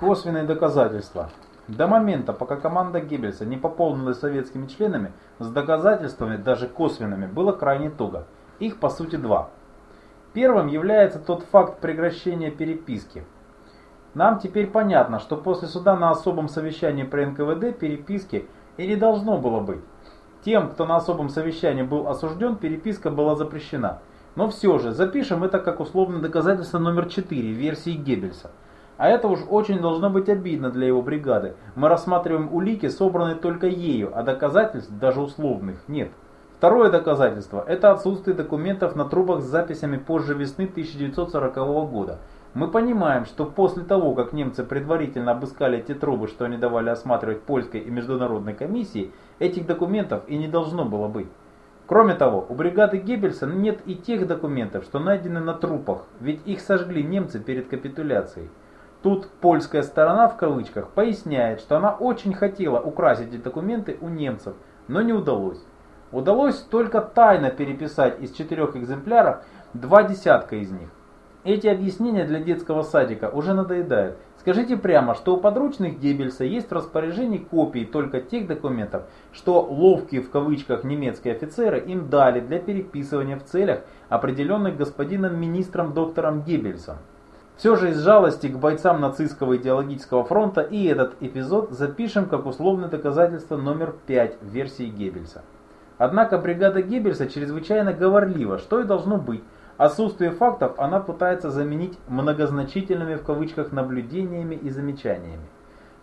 Косвенные доказательства. До момента, пока команда Геббельса не пополнилась советскими членами, с доказательствами, даже косвенными, было крайне туго. Их по сути два. Первым является тот факт прекращения переписки. Нам теперь понятно, что после суда на особом совещании при НКВД переписки и не должно было быть. Тем, кто на особом совещании был осужден, переписка была запрещена. Но все же, запишем это как условное доказательство номер 4 версии Геббельса. А это уж очень должно быть обидно для его бригады. Мы рассматриваем улики, собранные только ею, а доказательств, даже условных, нет. Второе доказательство – это отсутствие документов на трубах с записями позже весны 1940 года. Мы понимаем, что после того, как немцы предварительно обыскали эти трубы, что они давали осматривать польской и международной комиссии, этих документов и не должно было быть. Кроме того, у бригады Геббельса нет и тех документов, что найдены на трупах, ведь их сожгли немцы перед капитуляцией. Тут польская сторона в кавычках поясняет, что она очень хотела украсить эти документы у немцев, но не удалось. Удалось только тайно переписать из четырех экземпляров два десятка из них. Эти объяснения для детского садика уже надоедают. Скажите прямо, что у подручных Геббельса есть в распоряжении копии только тех документов, что ловкие в кавычках немецкие офицеры им дали для переписывания в целях, определенных господином министром доктором Геббельсом. Все же из жалости к бойцам нацистского идеологического фронта и этот эпизод запишем как условное доказательство номер 5 в версии Геббельса. Однако бригада Геббельса чрезвычайно говорлива, что и должно быть. Отсутствие фактов она пытается заменить многозначительными в кавычках наблюдениями и замечаниями.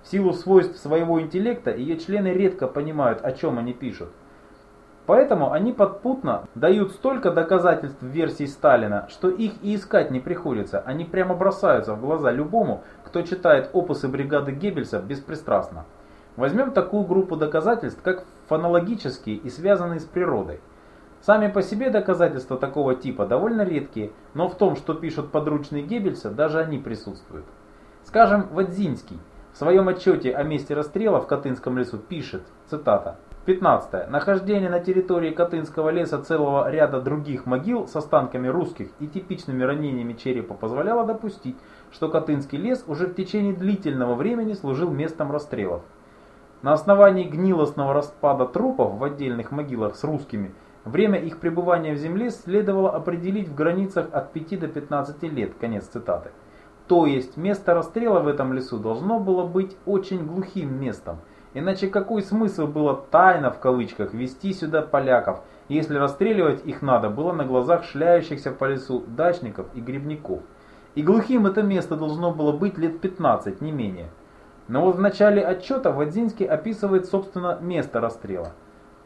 В силу свойств своего интеллекта ее члены редко понимают, о чем они пишут. Поэтому они подпутно дают столько доказательств версии Сталина, что их и искать не приходится, они прямо бросаются в глаза любому, кто читает опусы бригады Геббельса беспристрастно. Возьмем такую группу доказательств, как фонологические и связанные с природой. Сами по себе доказательства такого типа довольно редкие, но в том, что пишут подручные Геббельса, даже они присутствуют. Скажем, Вадзинский в своем отчете о месте расстрела в Катынском лесу пишет, цитата, 15. Нахождение на территории Катынского леса целого ряда других могил с останками русских и типичными ранениями черепа позволяло допустить, что Катынский лес уже в течение длительного времени служил местом расстрелов. На основании гнилостного распада трупов в отдельных могилах с русскими время их пребывания в земле следовало определить в границах от 5 до 15 лет. Конец цитаты. То есть место расстрела в этом лесу должно было быть очень глухим местом – Иначе какой смысл было тайно в кавычках вести сюда поляков, если расстреливать их надо было на глазах шляющихся по лесу дачников и грибников? И глухим это место должно было быть лет 15, не менее. Но вот в начале отчета Вадзинский описывает собственно место расстрела.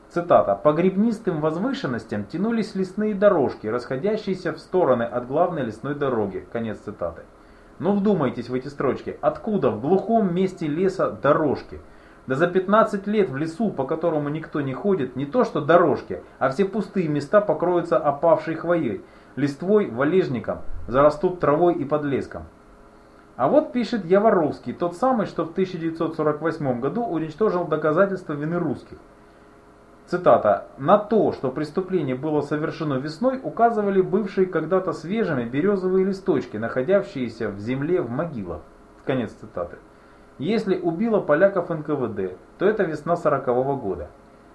Цитата. «По грибнистым возвышенностям тянулись лесные дорожки, расходящиеся в стороны от главной лесной дороги». Конец цитаты. Но вдумайтесь в эти строчки. Откуда в глухом месте леса дорожки? Да за 15 лет в лесу, по которому никто не ходит, не то что дорожки, а все пустые места покроются опавшей хвоей, листвой, валежником, зарастут травой и подлеском. А вот пишет Яворовский, тот самый, что в 1948 году уничтожил доказательства вины русских. Цитата. «На то, что преступление было совершено весной, указывали бывшие когда-то свежими березовые листочки, находящиеся в земле в могилах». Конец цитаты. Если убило поляков НКВД, то это весна 40 -го года.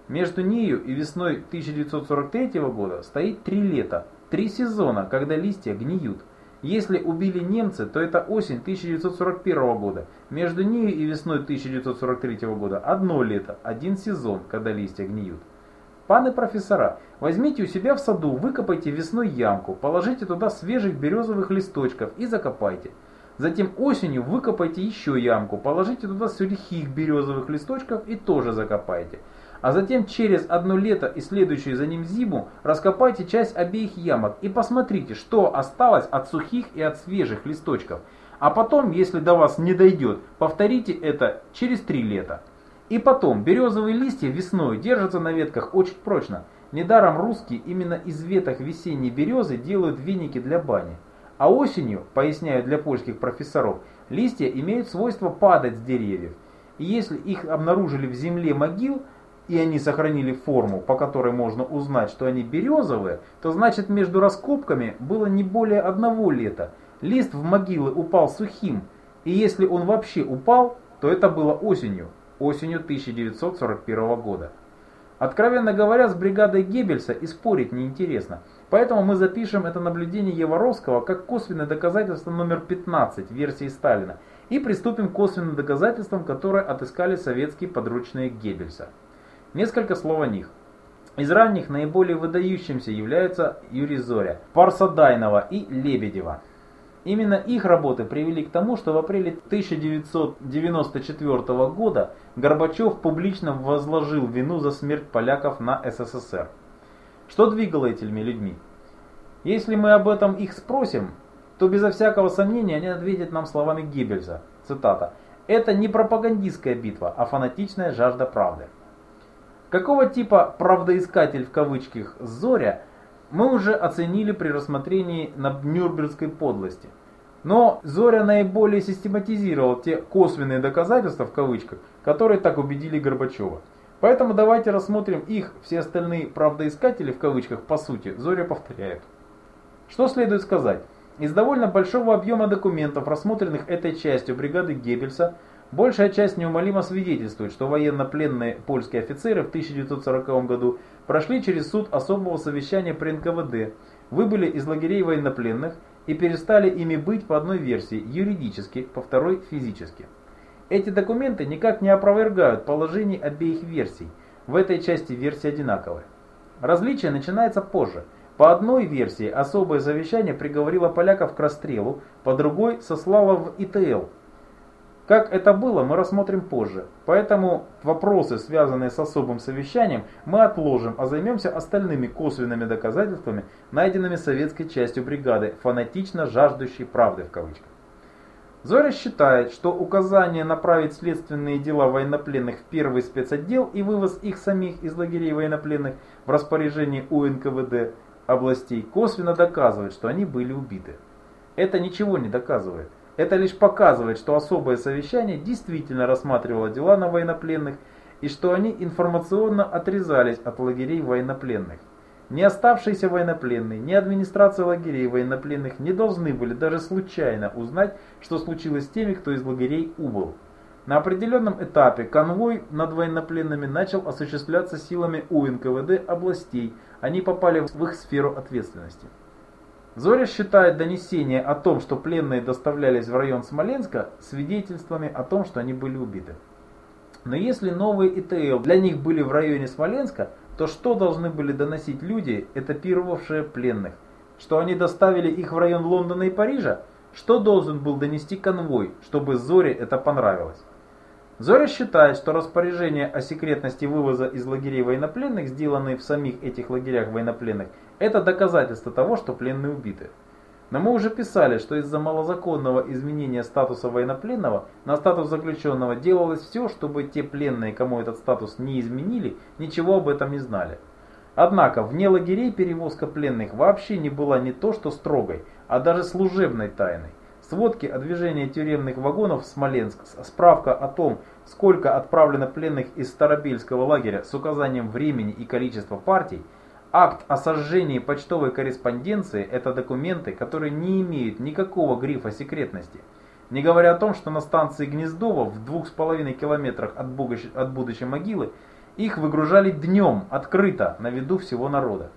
Между нею и весной 1943 года стоит три лета, три сезона, когда листья гниют. Если убили немцы, то это осень 1941 года. Между нею и весной 1943 года одно лето, один сезон, когда листья гниют. Паны профессора, возьмите у себя в саду, выкопайте весной ямку, положите туда свежих березовых листочков и закопайте. Затем осенью выкопайте еще ямку, положите туда сухих березовых листочков и тоже закопайте. А затем через одно лето и следующую за ним зиму раскопайте часть обеих ямок и посмотрите, что осталось от сухих и от свежих листочков. А потом, если до вас не дойдет, повторите это через три лета. И потом, березовые листья весной держатся на ветках очень прочно. Недаром русские именно из веток весенней березы делают веники для бани. А осенью, поясняю для польских профессоров, листья имеют свойство падать с деревьев. И если их обнаружили в земле могил, и они сохранили форму, по которой можно узнать, что они березовые, то значит между раскопками было не более одного лета. Лист в могилы упал сухим, И если он вообще упал, то это было осенью, осенью 1941 года. Откровенно говоря, с бригадой Геббельса и спорить неинтересно. Поэтому мы запишем это наблюдение Еворовского как косвенное доказательство номер 15 версии Сталина и приступим к косвенным доказательствам, которые отыскали советские подручные Геббельса. Несколько слов о них. Из ранних наиболее выдающимся являются Юрий Зоря, Парсадайнова и Лебедева. Именно их работы привели к тому, что в апреле 1994 года Горбачев публично возложил вину за смерть поляков на СССР. Что двигало этими людьми? Если мы об этом их спросим, то безо всякого сомнения они ответят нам словами Геббельса. Цитата. «Это не пропагандистская битва, а фанатичная жажда правды». Какого типа «правдоискатель» в кавычках «Зоря» мы уже оценили при рассмотрении на Нюрнбергской подлости. Но Зоря наиболее систематизировал те косвенные доказательства в кавычках, которые так убедили Горбачева. Поэтому давайте рассмотрим их, все остальные правдоискатели в кавычках по сути, Зоря повторяет. Что следует сказать? Из довольно большого объема документов, рассмотренных этой частью бригады Геббельса, большая часть неумолимо свидетельствует, что военно-пленные польские офицеры в 1940 году прошли через суд особого совещания при НКВД, выбыли из лагерей военнопленных и перестали ими быть по одной версии юридически, по второй физически. Эти документы никак не опровергают положений обеих версий, в этой части версии одинаковые. Различие начинается позже. По одной версии особое совещание приговорило поляков к расстрелу, по другой сослало в ИТЛ, как это было, мы рассмотрим позже. Поэтому вопросы, связанные с особым совещанием, мы отложим, а займемся остальными косвенными доказательствами, найденными советской частью бригады, фанатично жаждущей правды в кавычках. Зоря считает, что указание направить следственные дела военнопленных в первый спецотдел и вывоз их самих из лагерей военнопленных в распоряжении УНКВД областей косвенно доказывает, что они были убиты. Это ничего не доказывает. Это лишь показывает, что особое совещание действительно рассматривало дела на военнопленных и что они информационно отрезались от лагерей военнопленных. Ни оставшиеся военнопленные, ни администрация лагерей военнопленных не должны были даже случайно узнать, что случилось с теми, кто из лагерей убыл. На определенном этапе конвой над военнопленными начал осуществляться силами УНКВД областей, они попали в их сферу ответственности. Зоря считает донесение о том, что пленные доставлялись в район Смоленска, свидетельствами о том, что они были убиты. Но если новые ИТЛ для них были в районе Смоленска, то что должны были доносить люди, этапировавшие пленных? Что они доставили их в район Лондона и Парижа? Что должен был донести конвой, чтобы Зоре это понравилось? Зоря считает, что распоряжение о секретности вывоза из лагерей военнопленных, сделанные в самих этих лагерях военнопленных, это доказательство того, что пленные убиты. Но мы уже писали, что из-за малозаконного изменения статуса военнопленного на статус заключенного делалось все, чтобы те пленные, кому этот статус не изменили, ничего об этом не знали. Однако вне лагерей перевозка пленных вообще не была не то что строгой, а даже служебной тайной. Сводки о движении тюремных вагонов в Смоленск, справка о том, сколько отправлено пленных из Старобельского лагеря с указанием времени и количества партий, акт о сожжении почтовой корреспонденции – это документы, которые не имеют никакого грифа секретности. Не говоря о том, что на станции Гнездово в двух с половиной километрах от, будущей могилы их выгружали днем, открыто, на виду всего народа.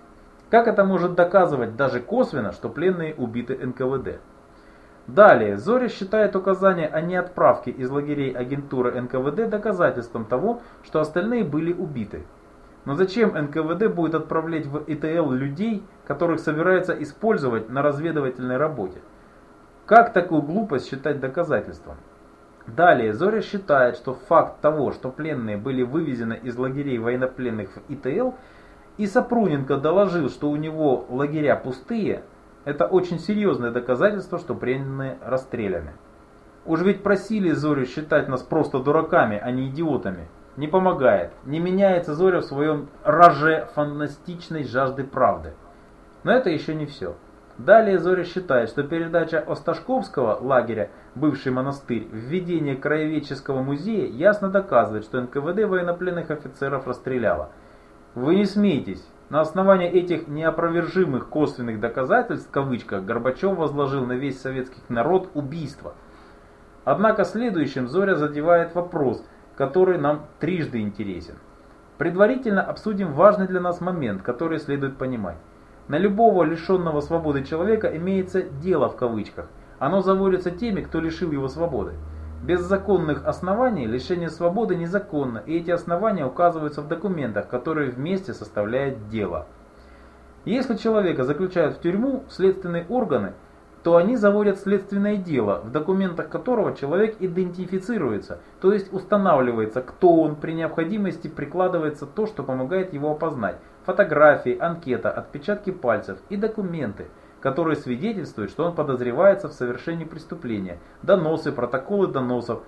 Как это может доказывать даже косвенно, что пленные убиты НКВД? Далее, Зоря считает указание о неотправке из лагерей агентуры НКВД доказательством того, что остальные были убиты. Но зачем НКВД будет отправлять в ИТЛ людей, которых собирается использовать на разведывательной работе? Как такую глупость считать доказательством? Далее, Зоря считает, что факт того, что пленные были вывезены из лагерей военнопленных в ИТЛ, и Сапруненко доложил, что у него лагеря пустые – это очень серьезное доказательство, что пленные расстреляны. Уж ведь просили Зорю считать нас просто дураками, а не идиотами. Не помогает. Не меняется Зоря в своем раже фантастичной жажды правды. Но это еще не все. Далее Зоря считает, что передача Осташковского лагеря, бывший монастырь, введение краеведческого музея ясно доказывает, что НКВД военнопленных офицеров расстреляла. Вы не смейтесь. На основании этих неопровержимых косвенных доказательств, в кавычках, Горбачев возложил на весь советский народ убийство. Однако следующим Зоря задевает вопрос, который нам трижды интересен. Предварительно обсудим важный для нас момент, который следует понимать. На любого лишенного свободы человека имеется «дело» в кавычках. Оно заводится теми, кто лишил его свободы. Без законных оснований лишение свободы незаконно, и эти основания указываются в документах, которые вместе составляют дело. Если человека заключают в тюрьму следственные органы, то они заводят следственное дело, в документах которого человек идентифицируется, то есть устанавливается, кто он, при необходимости прикладывается то, что помогает его опознать. Фотографии, анкета, отпечатки пальцев и документы, которые свидетельствуют, что он подозревается в совершении преступления, доносы, протоколы доносов,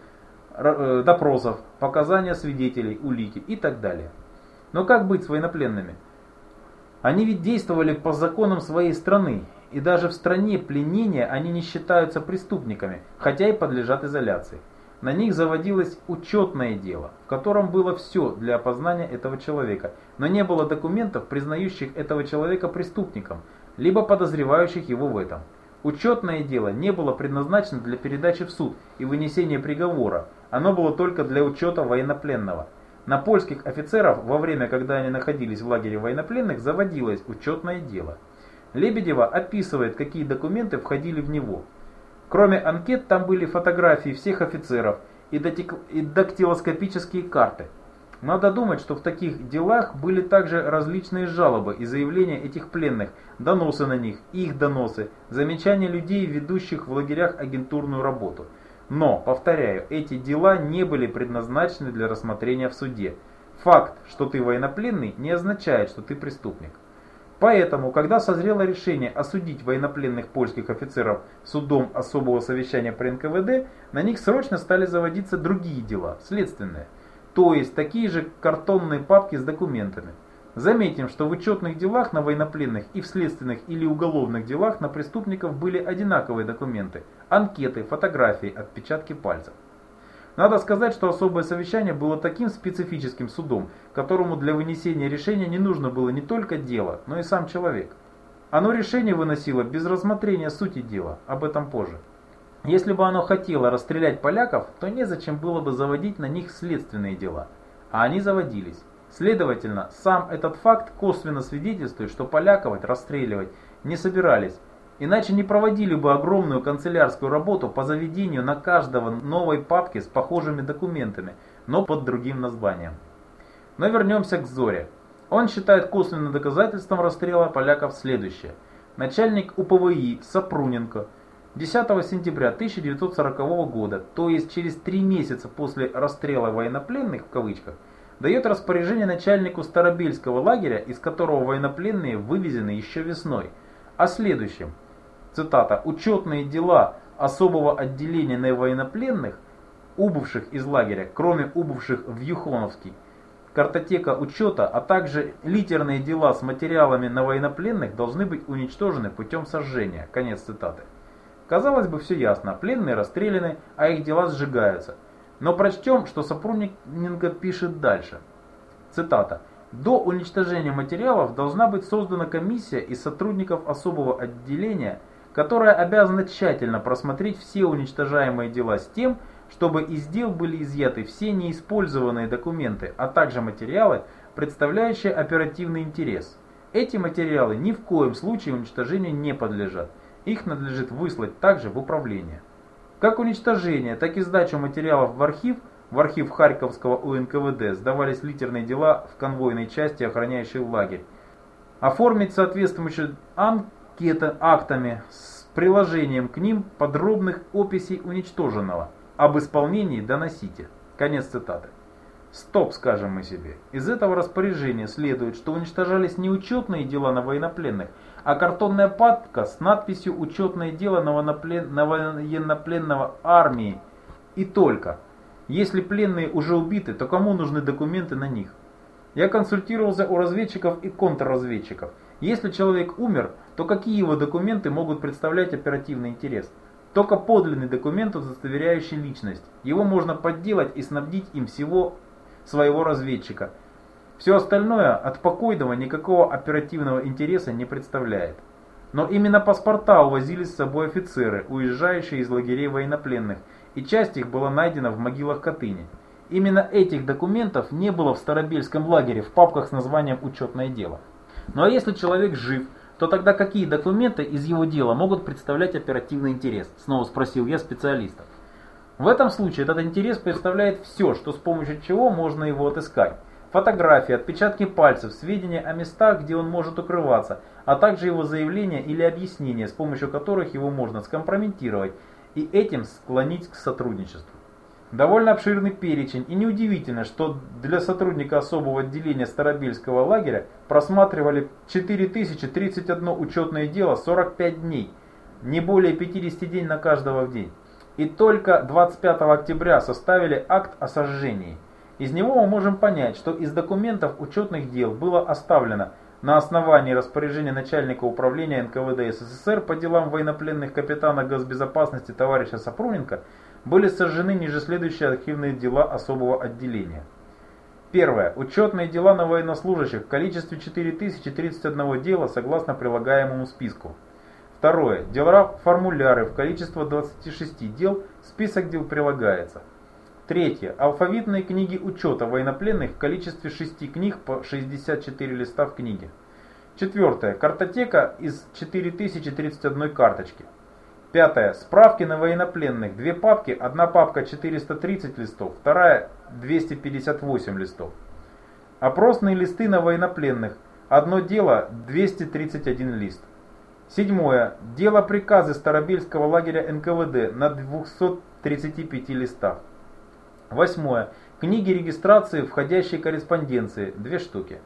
э, допросов, показания свидетелей, улики и так далее. Но как быть с военнопленными? Они ведь действовали по законам своей страны, и даже в стране пленения они не считаются преступниками, хотя и подлежат изоляции. На них заводилось учетное дело, в котором было все для опознания этого человека, но не было документов, признающих этого человека преступником, либо подозревающих его в этом. Учетное дело не было предназначено для передачи в суд и вынесения приговора, оно было только для учета военнопленного. На польских офицеров во время, когда они находились в лагере военнопленных, заводилось учетное дело. Лебедева описывает, какие документы входили в него. Кроме анкет, там были фотографии всех офицеров и дактилоскопические карты. Надо думать, что в таких делах были также различные жалобы и заявления этих пленных, доносы на них, их доносы, замечания людей, ведущих в лагерях агентурную работу. Но, повторяю, эти дела не были предназначены для рассмотрения в суде. Факт, что ты военнопленный, не означает, что ты преступник. Поэтому, когда созрело решение осудить военнопленных польских офицеров судом особого совещания при НКВД, на них срочно стали заводиться другие дела, следственные – то есть такие же картонные папки с документами. Заметим, что в учетных делах на военнопленных и в следственных или уголовных делах на преступников были одинаковые документы – анкеты, фотографии, отпечатки пальцев. Надо сказать, что особое совещание было таким специфическим судом, которому для вынесения решения не нужно было не только дело, но и сам человек. Оно решение выносило без рассмотрения сути дела, об этом позже. Если бы оно хотело расстрелять поляков, то незачем было бы заводить на них следственные дела. А они заводились. Следовательно, сам этот факт косвенно свидетельствует, что поляков расстреливать не собирались, иначе не проводили бы огромную канцелярскую работу по заведению на каждого новой папки с похожими документами, но под другим названием. Но вернемся к Зоре. Он считает косвенным доказательством расстрела поляков следующее. Начальник УПВИ Сапруненко – 10 сентября 1940 года, то есть через три месяца после расстрела военнопленных в кавычках, дает распоряжение начальнику Старобельского лагеря, из которого военнопленные вывезены еще весной, о следующем. Цитата. «Учетные дела особого отделения на военнопленных, убывших из лагеря, кроме убывших в Юхоновский, картотека учета, а также литерные дела с материалами на военнопленных должны быть уничтожены путем сожжения». Конец цитаты. Казалось бы, все ясно, пленные расстреляны, а их дела сжигаются. Но прочтем, что Сапруненко пишет дальше. Цитата. До уничтожения материалов должна быть создана комиссия из сотрудников особого отделения, которая обязана тщательно просмотреть все уничтожаемые дела с тем, чтобы из дел были изъяты все неиспользованные документы, а также материалы, представляющие оперативный интерес. Эти материалы ни в коем случае уничтожению не подлежат. Их надлежит выслать также в управление. Как уничтожение, так и сдачу материалов в архив, в архив Харьковского УНКВД сдавались литерные дела в конвойной части, охраняющей лагерь. Оформить соответствующие анкеты актами с приложением к ним подробных описей уничтоженного. Об исполнении доносите. Конец цитаты. Стоп, скажем мы себе. Из этого распоряжения следует, что уничтожались не учетные дела на военнопленных, а картонная папка с надписью «Учетное дело на военнопленного армии» и только. Если пленные уже убиты, то кому нужны документы на них? Я консультировался у разведчиков и контрразведчиков. Если человек умер, то какие его документы могут представлять оперативный интерес? Только подлинный документ, удостоверяющий личность. Его можно подделать и снабдить им всего своего разведчика – все остальное от покойного никакого оперативного интереса не представляет. Но именно паспорта увозили с собой офицеры, уезжающие из лагерей военнопленных, и часть их была найдена в могилах Катыни. Именно этих документов не было в Старобельском лагере в папках с названием «Учетное дело». Ну а если человек жив, то тогда какие документы из его дела могут представлять оперативный интерес? Снова спросил я специалистов. В этом случае этот интерес представляет все, что с помощью чего можно его отыскать. Фотографии, отпечатки пальцев, сведения о местах, где он может укрываться, а также его заявления или объяснения, с помощью которых его можно скомпрометировать и этим склонить к сотрудничеству. Довольно обширный перечень, и неудивительно, что для сотрудника особого отделения Старобельского лагеря просматривали 4031 учетное дело 45 дней, не более 50 дней на каждого в день. И только 25 октября составили акт о сожжении. Из него мы можем понять, что из документов учетных дел было оставлено на основании распоряжения начальника управления НКВД СССР по делам военнопленных капитана госбезопасности товарища Сапруненко были сожжены ниже следующие архивные дела особого отделения. Первое. Учетные дела на военнослужащих в количестве 4031 дела согласно прилагаемому списку. Второе. Дела формуляры в количестве 26 дел, список дел прилагается. Третье. Алфавитные книги учета военнопленных в количестве 6 книг по 64 листа в книге. Четвертое. Картотека из 4031 карточки. Пятое. Справки на военнопленных. Две папки. Одна папка 430 листов, вторая 258 листов. Опросные листы на военнопленных. Одно дело 231 лист. Седьмое. Дело приказы Старобельского лагеря НКВД на 235 листах. Восьмое. Книги регистрации входящей корреспонденции. Две штуки.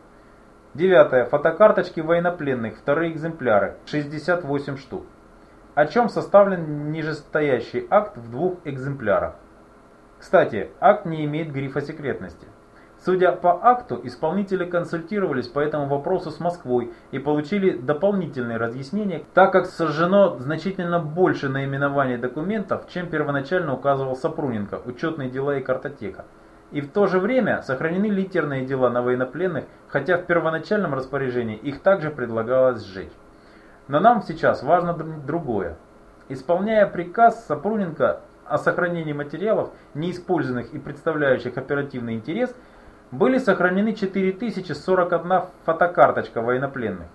Девятое. Фотокарточки военнопленных. Вторые экземпляры. 68 штук о чем составлен нижестоящий акт в двух экземплярах. Кстати, акт не имеет грифа секретности. Судя по акту, исполнители консультировались по этому вопросу с Москвой и получили дополнительные разъяснения, так как сожжено значительно больше наименований документов, чем первоначально указывал Сапруненко, учетные дела и картотека. И в то же время сохранены литерные дела на военнопленных, хотя в первоначальном распоряжении их также предлагалось сжечь. Но нам сейчас важно другое. Исполняя приказ Сапруненко о сохранении материалов, неиспользованных и представляющих оперативный интерес, были сохранены 4041 фотокарточка военнопленных.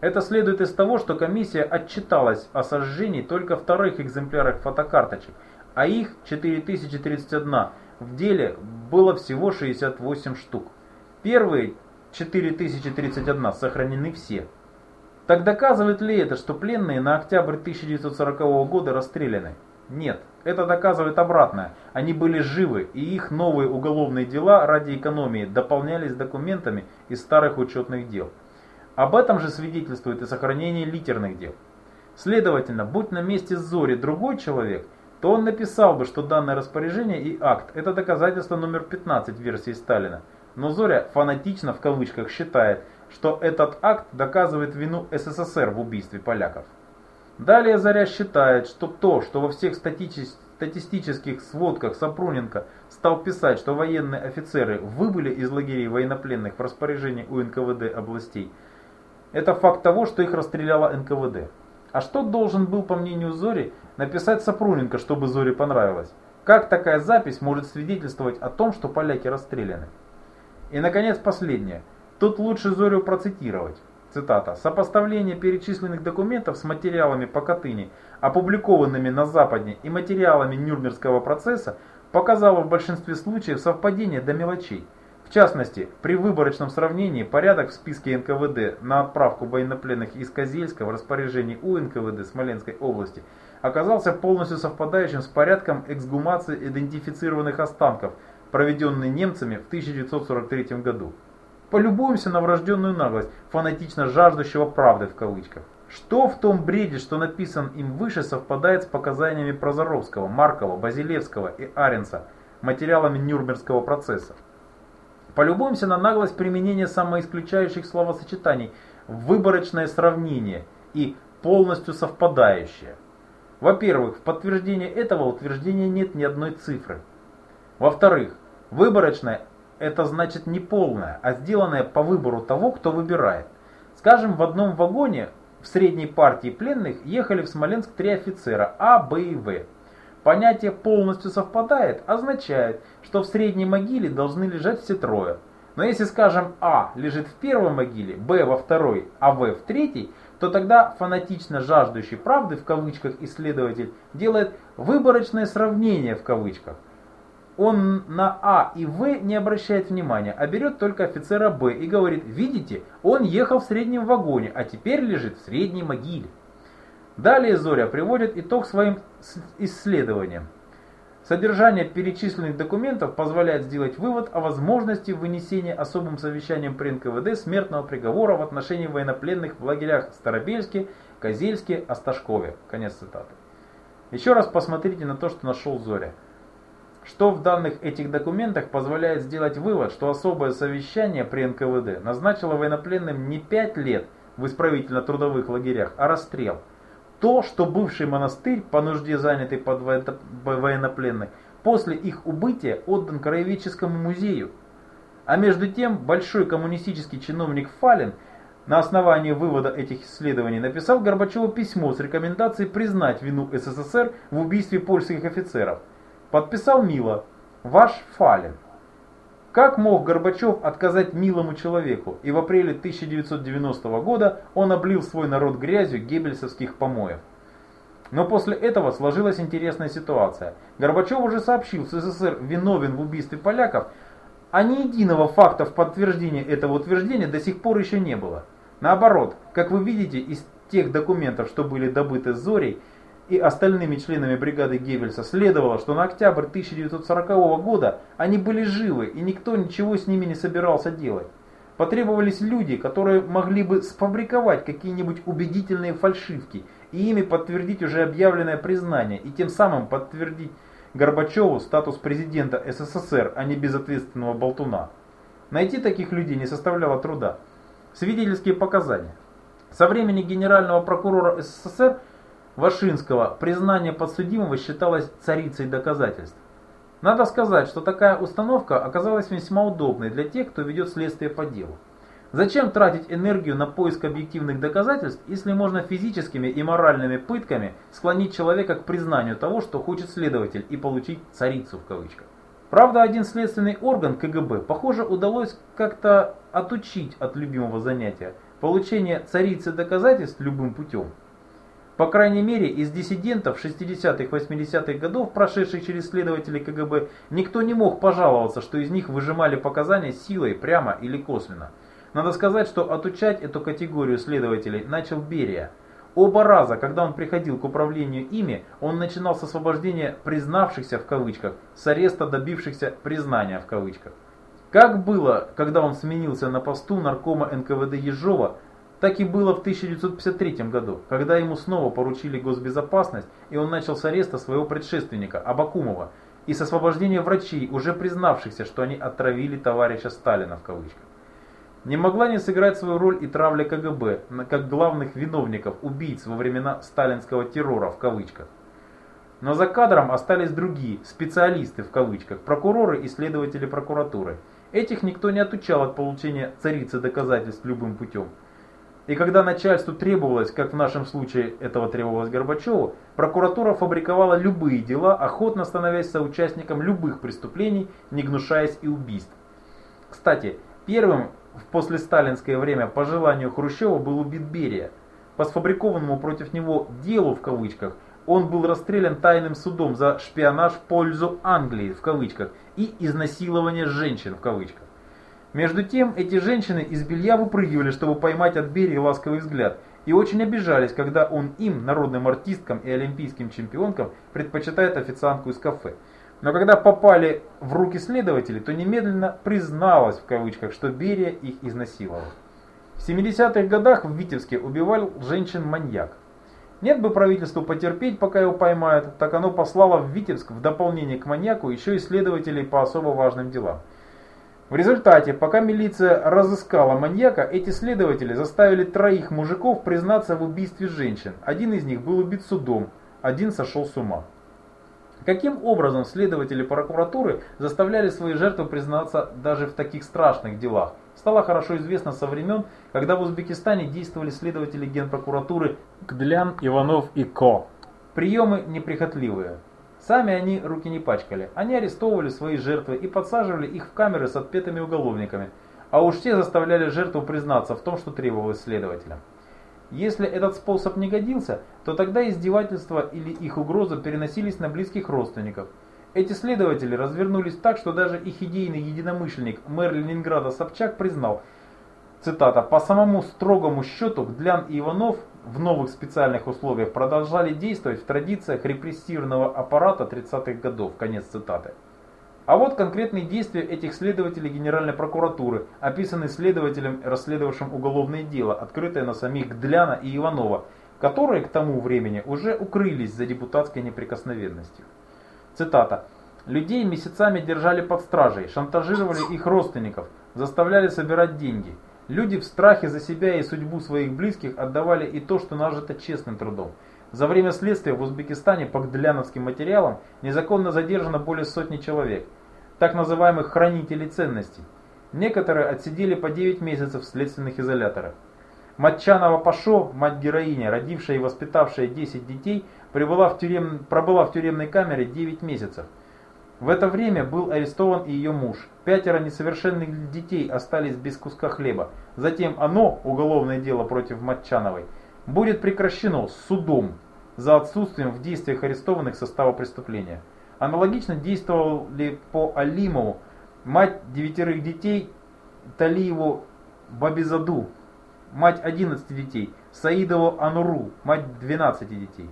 Это следует из того, что комиссия отчиталась о сожжении только вторых экземплярах фотокарточек, а их 4031 в деле было всего 68 штук. Первые 4031 сохранены все. Так доказывает ли это, что пленные на октябрь 1940 года расстреляны? Нет, это доказывает обратное. Они были живы, и их новые уголовные дела ради экономии дополнялись документами из старых учетных дел. Об этом же свидетельствует и сохранение литерных дел. Следовательно, будь на месте Зори другой человек, то он написал бы, что данное распоряжение и акт – это доказательство номер 15 версии Сталина. Но Зоря фанатично в кавычках считает, что этот акт доказывает вину СССР в убийстве поляков. Далее Заря считает, что то, что во всех статистических сводках Сапруненко стал писать, что военные офицеры выбыли из лагерей военнопленных в распоряжении у НКВД областей, это факт того, что их расстреляла НКВД. А что должен был, по мнению Зори, написать Сапруненко, чтобы Зоре понравилось? Как такая запись может свидетельствовать о том, что поляки расстреляны? И, наконец, последнее. Тут лучше Зорю процитировать. Цитата. «Сопоставление перечисленных документов с материалами по Катыни, опубликованными на Западе, и материалами Нюрнбергского процесса показало в большинстве случаев совпадение до мелочей. В частности, при выборочном сравнении порядок в списке НКВД на отправку военнопленных из Козельска в распоряжении у НКВД Смоленской области оказался полностью совпадающим с порядком эксгумации идентифицированных останков, проведенной немцами в 1943 году. Полюбуемся на врожденную наглость, фанатично жаждущего правды в кавычках. Что в том бреде, что написан им выше, совпадает с показаниями Прозоровского, Маркова, Базилевского и Аренса, материалами Нюрнбергского процесса? Полюбуемся на наглость применения самоисключающих словосочетаний, выборочное сравнение и полностью совпадающее. Во-первых, в подтверждение этого утверждения нет ни одной цифры. Во-вторых, выборочное это значит не полное, а сделанное по выбору того, кто выбирает. Скажем, в одном вагоне в средней партии пленных ехали в Смоленск три офицера А, Б и В. Понятие «полностью совпадает» означает, что в средней могиле должны лежать все трое. Но если, скажем, А лежит в первой могиле, Б во второй, а В в третьей, то тогда фанатично жаждущий правды в кавычках исследователь делает выборочное сравнение в кавычках. Он на А и В не обращает внимания, а берет только офицера Б и говорит, видите, он ехал в среднем вагоне, а теперь лежит в средней могиле. Далее Зоря приводит итог своим исследованиям. Содержание перечисленных документов позволяет сделать вывод о возможности вынесения особым совещанием при НКВД смертного приговора в отношении военнопленных в лагерях Старобельске, Козельске, Осташкове. Конец цитаты. Еще раз посмотрите на то, что нашел Зоря. Что в данных этих документах позволяет сделать вывод, что особое совещание при НКВД назначило военнопленным не 5 лет в исправительно-трудовых лагерях, а расстрел – то, что бывший монастырь, по нужде занятый под военнопленных, после их убытия отдан краеведческому музею. А между тем, большой коммунистический чиновник Фалин на основании вывода этих исследований написал Горбачеву письмо с рекомендацией признать вину СССР в убийстве польских офицеров. Подписал Мила «Ваш Фалин». Как мог Горбачев отказать милому человеку, и в апреле 1990 года он облил свой народ грязью геббельсовских помоев. Но после этого сложилась интересная ситуация. Горбачев уже сообщил, что СССР виновен в убийстве поляков, а ни единого факта в подтверждение этого утверждения до сих пор еще не было. Наоборот, как вы видите из тех документов, что были добыты Зорей, и остальными членами бригады Геббельса следовало, что на октябрь 1940 года они были живы и никто ничего с ними не собирался делать. Потребовались люди, которые могли бы сфабриковать какие-нибудь убедительные фальшивки и ими подтвердить уже объявленное признание и тем самым подтвердить Горбачеву статус президента СССР, а не безответственного болтуна. Найти таких людей не составляло труда. Свидетельские показания. Со времени генерального прокурора СССР Вашинского признание подсудимого считалось царицей доказательств. Надо сказать, что такая установка оказалась весьма удобной для тех, кто ведет следствие по делу. Зачем тратить энергию на поиск объективных доказательств, если можно физическими и моральными пытками склонить человека к признанию того, что хочет следователь, и получить «царицу» в кавычках. Правда, один следственный орган КГБ, похоже, удалось как-то отучить от любимого занятия – получение царицы доказательств любым путем. По крайней мере, из диссидентов 60-80-х годов, прошедших через следователей КГБ, никто не мог пожаловаться, что из них выжимали показания силой, прямо или косвенно. Надо сказать, что отучать эту категорию следователей начал Берия. Оба раза, когда он приходил к управлению ими, он начинал с освобождения «признавшихся» в кавычках, с ареста добившихся «признания» в кавычках. Как было, когда он сменился на посту наркома НКВД Ежова, так и было в 1953 году, когда ему снова поручили госбезопасность, и он начал с ареста своего предшественника, Абакумова, и с освобождения врачей, уже признавшихся, что они отравили товарища Сталина в кавычках. Не могла не сыграть свою роль и травля КГБ, как главных виновников, убийц во времена сталинского террора в кавычках. Но за кадром остались другие, специалисты в кавычках, прокуроры и следователи прокуратуры. Этих никто не отучал от получения царицы доказательств любым путем. И когда начальству требовалось, как в нашем случае этого требовалось Горбачеву, прокуратура фабриковала любые дела, охотно становясь соучастником любых преступлений, не гнушаясь и убийств. Кстати, первым в послесталинское время по желанию Хрущева был убит Берия. По сфабрикованному против него «делу» в кавычках он был расстрелян тайным судом за шпионаж в пользу Англии в кавычках и изнасилование женщин в кавычках. Между тем, эти женщины из белья выпрыгивали, чтобы поймать от Берии ласковый взгляд, и очень обижались, когда он им, народным артисткам и олимпийским чемпионкам, предпочитает официантку из кафе. Но когда попали в руки следователей, то немедленно призналась в кавычках, что Берия их изнасиловал. В 70-х годах в Витебске убивал женщин-маньяк. Нет бы правительству потерпеть, пока его поймают, так оно послало в Витебск в дополнение к маньяку еще и следователей по особо важным делам. В результате, пока милиция разыскала маньяка, эти следователи заставили троих мужиков признаться в убийстве женщин. Один из них был убит судом, один сошел с ума. Каким образом следователи прокуратуры заставляли свои жертвы признаться даже в таких страшных делах? Стало хорошо известно со времен, когда в Узбекистане действовали следователи генпрокуратуры Гдлян, Иванов и Ко. Приемы неприхотливые. Сами они руки не пачкали. Они арестовывали свои жертвы и подсаживали их в камеры с отпетыми уголовниками, а уж те заставляли жертву признаться в том, что требовалось следователям. Если этот способ не годился, то тогда издевательства или их угрозы переносились на близких родственников. Эти следователи развернулись так, что даже их идейный единомышленник мэр Ленинграда Собчак признал, цитата, «по самому строгому счету Гдлян и Иванов в новых специальных условиях продолжали действовать в традициях репрессивного аппарата 30-х годов. Конец цитаты. А вот конкретные действия этих следователей Генеральной прокуратуры, описанные следователем, расследовавшим уголовное дело, открытое на самих Гдляна и Иванова, которые к тому времени уже укрылись за депутатской неприкосновенностью. Цитата. «Людей месяцами держали под стражей, шантажировали их родственников, заставляли собирать деньги». Люди в страхе за себя и судьбу своих близких отдавали и то, что нажито честным трудом. За время следствия в Узбекистане по гдляновским материалам незаконно задержано более сотни человек, так называемых хранителей ценностей. Некоторые отсидели по 9 месяцев в следственных изоляторах. Матчанова Пашо, мать-героиня, родившая и воспитавшая 10 детей, прибыла в тюрем... пробыла в тюремной камере 9 месяцев. В это время был арестован и ее муж. Пятеро несовершенных детей остались без куска хлеба. Затем оно, уголовное дело против Матчановой, будет прекращено судом за отсутствием в действиях арестованных состава преступления. Аналогично действовали по Алимову, мать девятерых детей Талиеву Бабизаду, мать 11 детей, Саидову Ануру, мать 12 детей.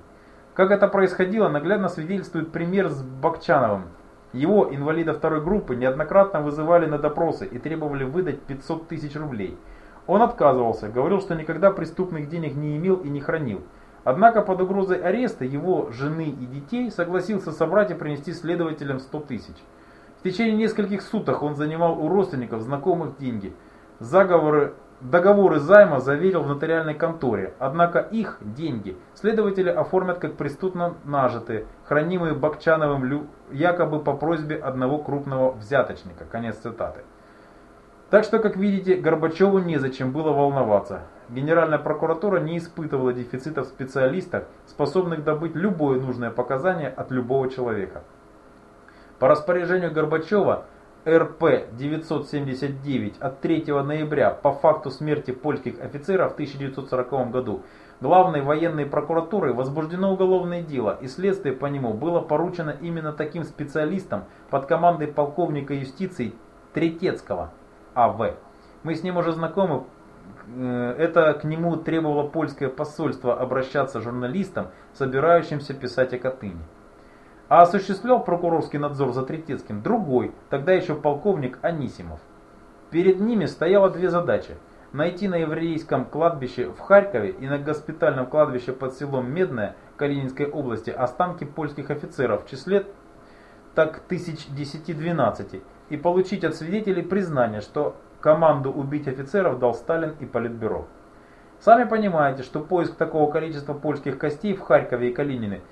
Как это происходило, наглядно свидетельствует пример с Бакчановым. Его, инвалида второй группы, неоднократно вызывали на допросы и требовали выдать 500 тысяч рублей. Он отказывался, говорил, что никогда преступных денег не имел и не хранил. Однако под угрозой ареста его жены и детей согласился собрать и принести следователям 100 тысяч. В течение нескольких суток он занимал у родственников знакомых деньги. Заговоры Договоры займа заверил в нотариальной конторе, однако их деньги следователи оформят как преступно нажитые, хранимые Бакчановым якобы по просьбе одного крупного взяточника. Конец цитаты. Так что, как видите, Горбачеву незачем было волноваться. Генеральная прокуратура не испытывала дефицита в специалистах, способных добыть любое нужное показание от любого человека. По распоряжению Горбачева РП-979 от 3 ноября по факту смерти польских офицеров в 1940 году. Главной военной прокуратурой возбуждено уголовное дело и следствие по нему было поручено именно таким специалистам под командой полковника юстиции Третецкого А.В. Мы с ним уже знакомы, э, это к нему требовало польское посольство обращаться журналистам, собирающимся писать о Катыни а осуществлял прокурорский надзор за Третецким другой, тогда еще полковник Анисимов. Перед ними стояло две задачи. Найти на еврейском кладбище в Харькове и на госпитальном кладбище под селом Медное Калининской области останки польских офицеров в числе так тысяч десяти-двенадцати и получить от свидетелей признание, что команду убить офицеров дал Сталин и Политбюро. Сами понимаете, что поиск такого количества польских костей в Харькове и Калинине –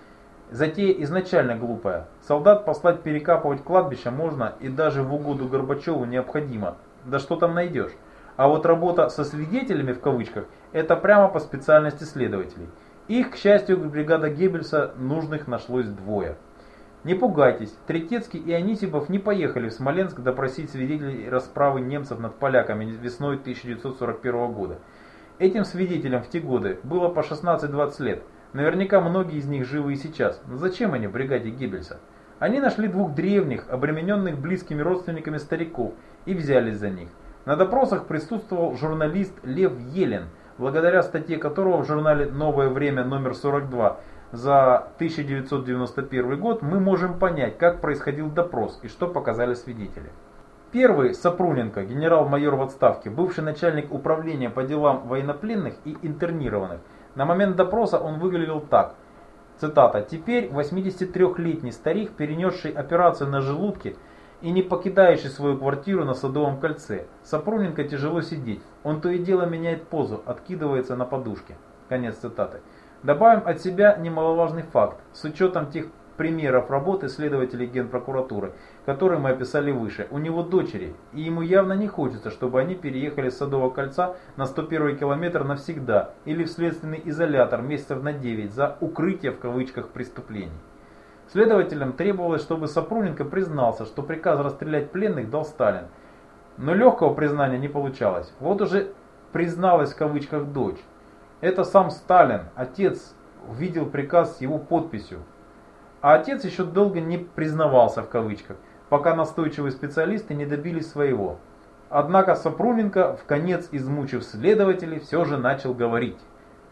Затея изначально глупая. Солдат послать перекапывать кладбище можно и даже в угоду Горбачеву необходимо. Да что там найдешь? А вот работа со свидетелями в кавычках это прямо по специальности следователей. Их, к счастью, бригада Геббельса нужных нашлось двое. Не пугайтесь, Третецкий и Анисимов не поехали в Смоленск допросить свидетелей расправы немцев над поляками весной 1941 года. Этим свидетелям в те годы было по 16-20 лет – Наверняка многие из них живы и сейчас. Но зачем они в бригаде Гиббельса? Они нашли двух древних, обремененных близкими родственниками стариков и взялись за них. На допросах присутствовал журналист Лев Елен, благодаря статье которого в журнале «Новое время» номер 42 за 1991 год мы можем понять, как происходил допрос и что показали свидетели. Первый, Сапруненко, генерал-майор в отставке, бывший начальник управления по делам военнопленных и интернированных, на момент допроса он выглядел так. Цитата. «Теперь 83-летний старик, перенесший операцию на желудке и не покидающий свою квартиру на Садовом кольце. Сапруненко тяжело сидеть. Он то и дело меняет позу, откидывается на подушке». Конец цитаты. Добавим от себя немаловажный факт. С учетом тех примеров работы следователей Генпрокуратуры, которые мы описали выше. У него дочери, и ему явно не хочется, чтобы они переехали с Садового кольца на 101 километр навсегда или в следственный изолятор месяцев на 9 за «укрытие» в кавычках преступлений. Следователям требовалось, чтобы Сапруненко признался, что приказ расстрелять пленных дал Сталин. Но легкого признания не получалось. Вот уже призналась в кавычках дочь. Это сам Сталин, отец, видел приказ с его подписью. А отец еще долго не признавался в кавычках, пока настойчивые специалисты не добились своего. Однако Сапруненко, в конец измучив следователей, все же начал говорить.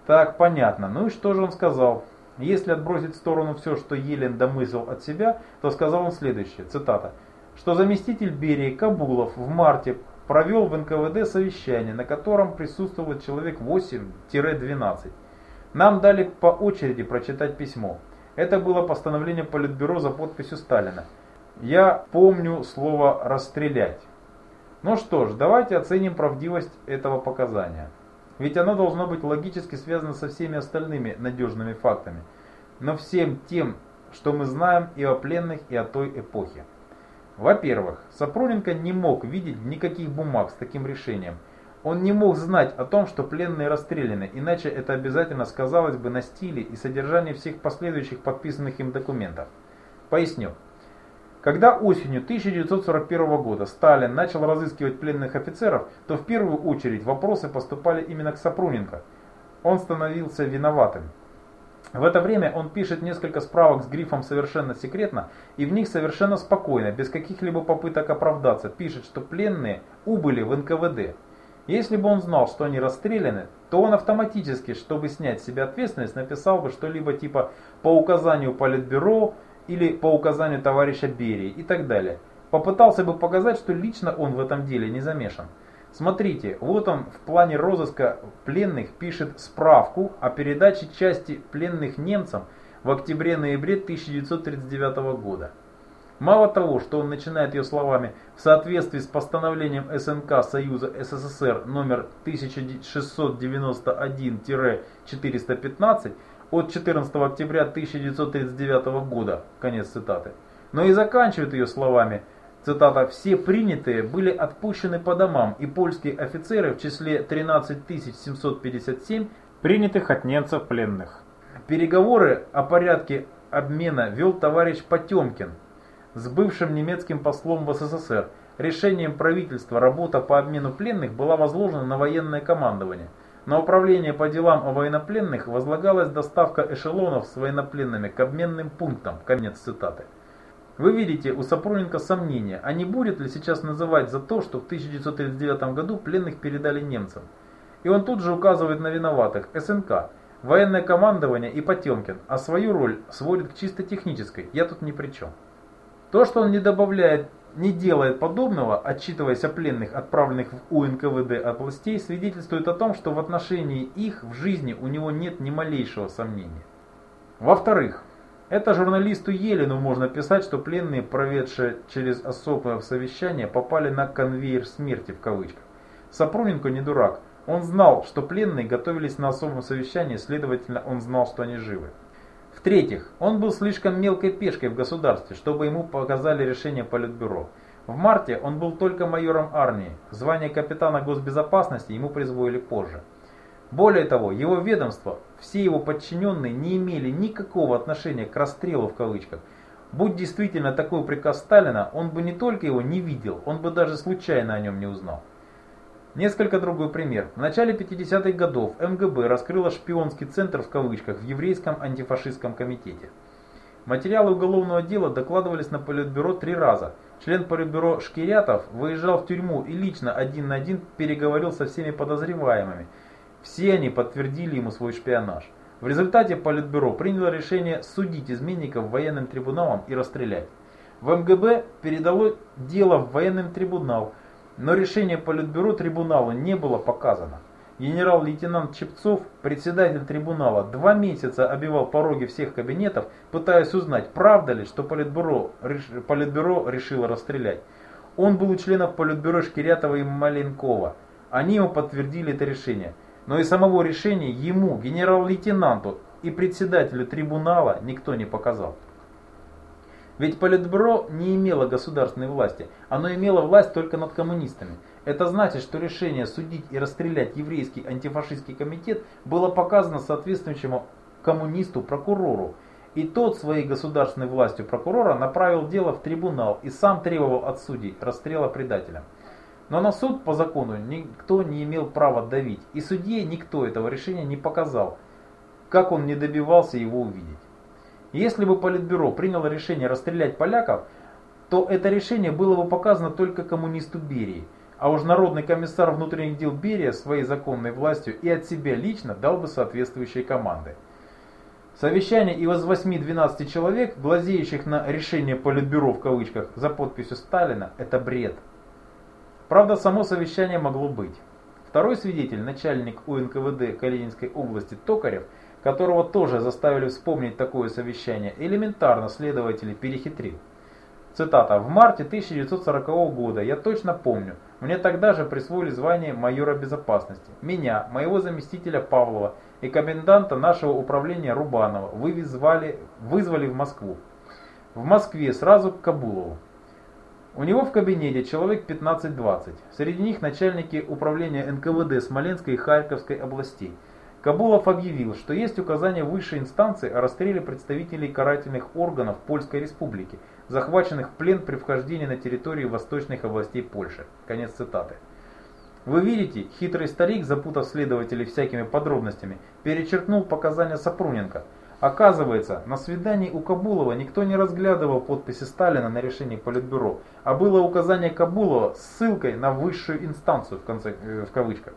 Так, понятно. Ну и что же он сказал? Если отбросить в сторону все, что Елен домыслил от себя, то сказал он следующее, цитата, что заместитель Берии Кабулов в марте провел в НКВД совещание, на котором присутствовало человек 8-12. Нам дали по очереди прочитать письмо. Это было постановление Политбюро за подписью Сталина. Я помню слово «расстрелять». Ну что ж, давайте оценим правдивость этого показания. Ведь оно должно быть логически связано со всеми остальными надежными фактами. Но всем тем, что мы знаем и о пленных, и о той эпохе. Во-первых, Сапроненко не мог видеть никаких бумаг с таким решением. Он не мог знать о том, что пленные расстреляны, иначе это обязательно сказалось бы на стиле и содержании всех последующих подписанных им документов. Поясню. Когда осенью 1941 года Сталин начал разыскивать пленных офицеров, то в первую очередь вопросы поступали именно к Сапруненко. Он становился виноватым. В это время он пишет несколько справок с грифом «совершенно секретно» и в них совершенно спокойно, без каких-либо попыток оправдаться, пишет, что пленные убыли в НКВД. Если бы он знал, что они расстреляны, то он автоматически, чтобы снять с себя ответственность, написал бы что-либо типа «по указанию Политбюро» или «по указанию товарища Берии» и так далее. Попытался бы показать, что лично он в этом деле не замешан. Смотрите, вот он в плане розыска пленных пишет справку о передаче части пленных немцам в октябре-ноябре 1939 года. Мало того, что он начинает ее словами «в соответствии с постановлением СНК Союза СССР номер 1691-415 от 14 октября 1939 года», конец цитаты, но и заканчивает ее словами «в цитата, «все принятые были отпущены по домам, и польские офицеры в числе 13 757 принятых от немцев пленных». Переговоры о порядке обмена вел товарищ Потемкин с бывшим немецким послом в СССР. Решением правительства работа по обмену пленных была возложена на военное командование. На управление по делам о военнопленных возлагалась доставка эшелонов с военнопленными к обменным пунктам. Конец цитаты. Вы видите у Сапроненко сомнения, а не будет ли сейчас называть за то, что в 1939 году пленных передали немцам? И он тут же указывает на виноватых СНК, военное командование и Потемкин, а свою роль сводит к чисто технической, я тут ни при чем. То, что он не добавляет, не делает подобного, отчитываясь о пленных, отправленных в УНКВД от властей, свидетельствует о том, что в отношении их в жизни у него нет ни малейшего сомнения. Во-вторых, это журналисту Елену можно писать, что пленные, проведшие через особое совещание, попали на конвейер смерти в кавычках. Сапруненко не дурак. Он знал, что пленные готовились на особом совещании, следовательно, он знал, что они живы. В-третьих, он был слишком мелкой пешкой в государстве, чтобы ему показали решение Политбюро. В марте он был только майором армии, звание капитана госбезопасности ему присвоили позже. Более того, его ведомство, все его подчиненные не имели никакого отношения к расстрелу в кавычках. Будь действительно такой приказ Сталина, он бы не только его не видел, он бы даже случайно о нем не узнал. Несколько другой пример. В начале 50-х годов МГБ раскрыла шпионский центр в кавычках в еврейском антифашистском комитете. Материалы уголовного дела докладывались на Политбюро три раза. Член Политбюро Шкирятов выезжал в тюрьму и лично один на один переговорил со всеми подозреваемыми – все они подтвердили ему свой шпионаж. В результате Политбюро приняло решение судить изменников военным трибуналом и расстрелять. В МГБ передало дело в военный трибунал, но решение Политбюро трибуналу не было показано. Генерал-лейтенант Чепцов, председатель трибунала, два месяца обивал пороги всех кабинетов, пытаясь узнать, правда ли, что Политбюро, Политбюро решило расстрелять. Он был у членов Политбюро Шкирятова и Маленкова. Они ему подтвердили это решение – но и самого решения ему, генерал-лейтенанту и председателю трибунала никто не показал. Ведь Политбюро не имело государственной власти, оно имело власть только над коммунистами. Это значит, что решение судить и расстрелять еврейский антифашистский комитет было показано соответствующему коммунисту-прокурору. И тот своей государственной властью прокурора направил дело в трибунал и сам требовал от судей расстрела предателя. Но на суд по закону никто не имел права давить, и судье никто этого решения не показал, как он не добивался его увидеть. Если бы Политбюро приняло решение расстрелять поляков, то это решение было бы показано только коммунисту Берии, а уж Народный комиссар внутренних дел Берия своей законной властью и от себя лично дал бы соответствующие команды. Совещание из 8-12 человек, глазеющих на решение Политбюро в кавычках за подписью Сталина, это бред. Правда, само совещание могло быть. Второй свидетель, начальник УНКВД Калининской области Токарев, которого тоже заставили вспомнить такое совещание, элементарно следователи перехитрил. Цитата. «В марте 1940 года, я точно помню, мне тогда же присвоили звание майора безопасности. Меня, моего заместителя Павлова и коменданта нашего управления Рубанова вывезли, вызвали в Москву. В Москве сразу к Кабулову. У него в кабинете человек 15-20. Среди них начальники управления НКВД Смоленской и Харьковской областей. Кабулов объявил, что есть указание высшей инстанции о расстреле представителей карательных органов Польской Республики, захваченных в плен при вхождении на территорию восточных областей Польши. Конец цитаты. Вы видите, хитрый старик, запутав следователей всякими подробностями, перечеркнул показания Сапруненко. Оказывается, на свидании у Кабулова никто не разглядывал подписи Сталина на решении Политбюро, а было указание Кабулова с ссылкой на высшую инстанцию в, конце, э, в кавычках.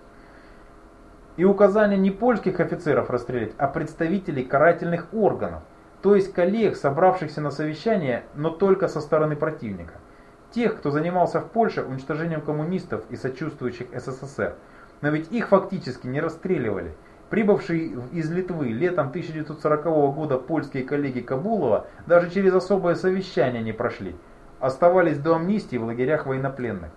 И указание не польских офицеров расстрелять, а представителей карательных органов, то есть коллег, собравшихся на совещание, но только со стороны противника. Тех, кто занимался в Польше уничтожением коммунистов и сочувствующих СССР. Но ведь их фактически не расстреливали. Прибывшие из Литвы летом 1940 года польские коллеги Кабулова даже через особое совещание не прошли. Оставались до амнистии в лагерях военнопленных.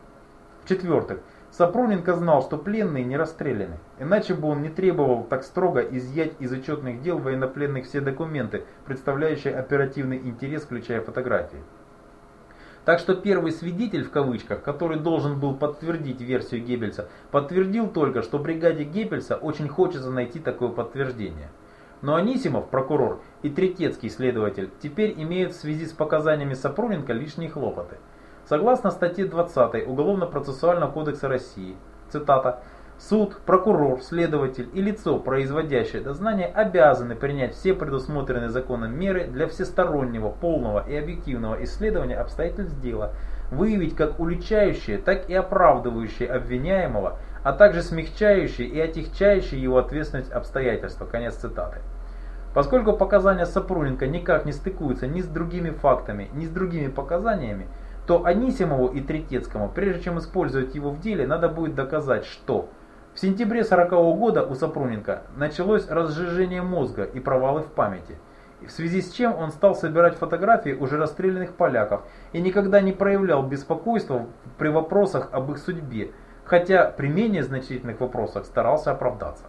В-четвертых, Сапроненко знал, что пленные не расстреляны, иначе бы он не требовал так строго изъять из учетных дел военнопленных все документы, представляющие оперативный интерес, включая фотографии. Так что первый свидетель в кавычках, который должен был подтвердить версию Геббельса, подтвердил только, что бригаде Геббельса очень хочется найти такое подтверждение. Но Анисимов, прокурор, и Третецкий следователь теперь имеют в связи с показаниями Сапроненко лишние хлопоты. Согласно статье 20 Уголовно-процессуального кодекса России, цитата, Суд, прокурор, следователь и лицо, производящее дознание, обязаны принять все предусмотренные законом меры для всестороннего, полного и объективного исследования обстоятельств дела, выявить как уличающие, так и оправдывающие обвиняемого, а также смягчающие и отягчающие его ответственность обстоятельства. Конец цитаты. Поскольку показания Сапруненко никак не стыкуются ни с другими фактами, ни с другими показаниями, то Анисимову и Третецкому, прежде чем использовать его в деле, надо будет доказать, что в сентябре 40 -го года у Сапруненко началось разжижение мозга и провалы в памяти, в связи с чем он стал собирать фотографии уже расстрелянных поляков и никогда не проявлял беспокойства при вопросах об их судьбе, хотя при менее значительных вопросах старался оправдаться.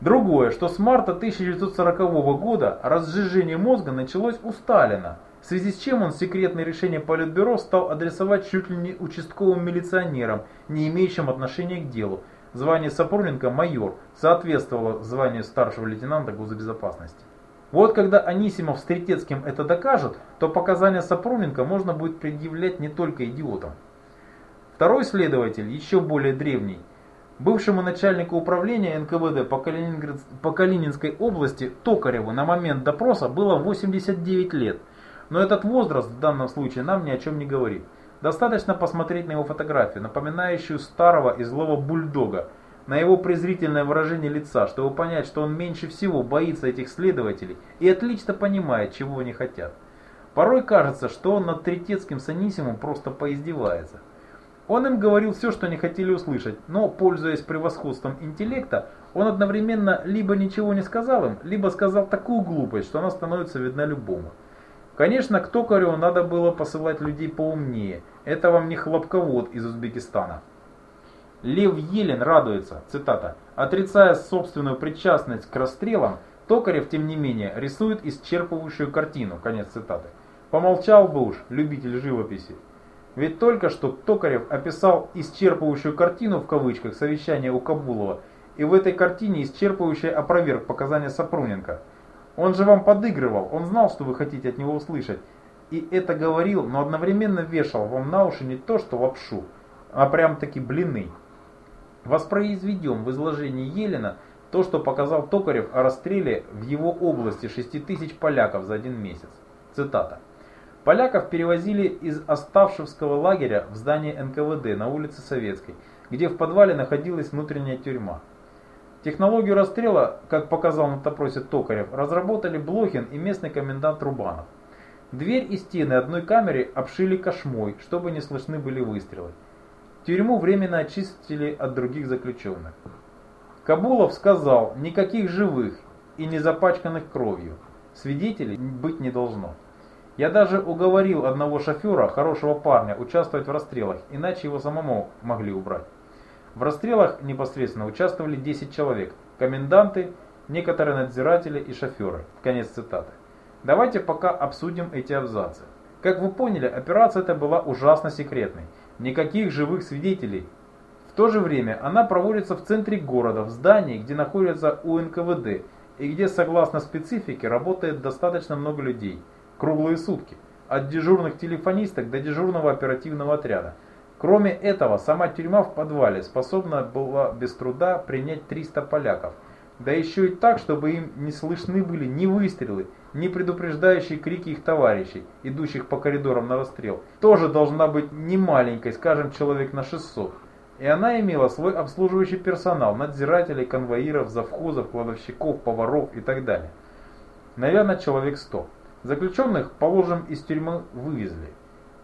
Другое, что с марта 1940 года разжижение мозга началось у Сталина, в связи с чем он секретное решение Политбюро стал адресовать чуть ли не участковым милиционерам, не имеющим отношения к делу. Звание Сапроненко майор соответствовало званию старшего лейтенанта госбезопасности. Вот когда Анисимов с Третецким это докажут, то показания Сапроненко можно будет предъявлять не только идиотам. Второй следователь, еще более древний, бывшему начальнику управления НКВД по, Калининград... по Калининской области Токареву на момент допроса было 89 лет – но этот возраст в данном случае нам ни о чем не говорит. Достаточно посмотреть на его фотографию, напоминающую старого и злого бульдога, на его презрительное выражение лица, чтобы понять, что он меньше всего боится этих следователей и отлично понимает, чего они хотят. Порой кажется, что он над Третецким с Анисимом просто поиздевается. Он им говорил все, что они хотели услышать, но, пользуясь превосходством интеллекта, он одновременно либо ничего не сказал им, либо сказал такую глупость, что она становится видна любому. Конечно, к токарю надо было посылать людей поумнее. Это вам не хлопковод из Узбекистана. Лев Елен радуется, цитата, отрицая собственную причастность к расстрелам, Токарев, тем не менее, рисует исчерпывающую картину, конец цитаты. Помолчал бы уж, любитель живописи. Ведь только что Токарев описал исчерпывающую картину в кавычках совещания у Кабулова, и в этой картине исчерпывающая опроверг показания Сапруненко – Он же вам подыгрывал, он знал, что вы хотите от него услышать. И это говорил, но одновременно вешал вам на уши не то, что лапшу, а прям-таки блины. Воспроизведем в изложении Елена то, что показал Токарев о расстреле в его области 6 тысяч поляков за один месяц. Цитата. Поляков перевозили из Оставшевского лагеря в здание НКВД на улице Советской, где в подвале находилась внутренняя тюрьма. Технологию расстрела, как показал на допросе Токарев, разработали Блохин и местный комендант Рубанов. Дверь и стены одной камеры обшили кошмой, чтобы не слышны были выстрелы. Тюрьму временно очистили от других заключенных. Кабулов сказал, никаких живых и не запачканных кровью. Свидетелей быть не должно. Я даже уговорил одного шофера, хорошего парня, участвовать в расстрелах, иначе его самому могли убрать. В расстрелах непосредственно участвовали 10 человек, коменданты, некоторые надзиратели и шоферы. Конец цитаты. Давайте пока обсудим эти абзацы. Как вы поняли, операция эта была ужасно секретной. Никаких живых свидетелей. В то же время она проводится в центре города, в здании, где находится УНКВД и где, согласно специфике, работает достаточно много людей – круглые сутки, от дежурных телефонисток до дежурного оперативного отряда. Кроме этого, сама тюрьма в подвале способна была без труда принять 300 поляков. Да еще и так, чтобы им не слышны были ни выстрелы, ни предупреждающие крики их товарищей, идущих по коридорам на расстрел. Тоже должна быть не маленькой, скажем, человек на 600. И она имела свой обслуживающий персонал, надзирателей, конвоиров, завхозов, кладовщиков, поваров и так далее. Наверное, человек 100. Заключенных, положим, из тюрьмы вывезли.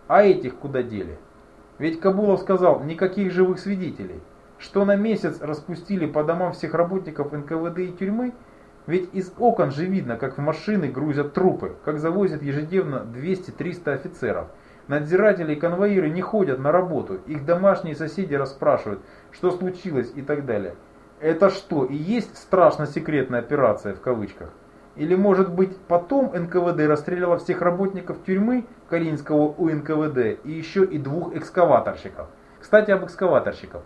А этих куда дели? Ведь Кабулов сказал, никаких живых свидетелей. Что на месяц распустили по домам всех работников НКВД и тюрьмы? Ведь из окон же видно, как в машины грузят трупы, как завозят ежедневно 200-300 офицеров. Надзиратели и конвоиры не ходят на работу, их домашние соседи расспрашивают, что случилось и так далее. Это что, и есть страшно секретная операция в кавычках? Или может быть потом НКВД расстреляла всех работников тюрьмы Калининского УНКВД и еще и двух экскаваторщиков. Кстати об экскаваторщиках.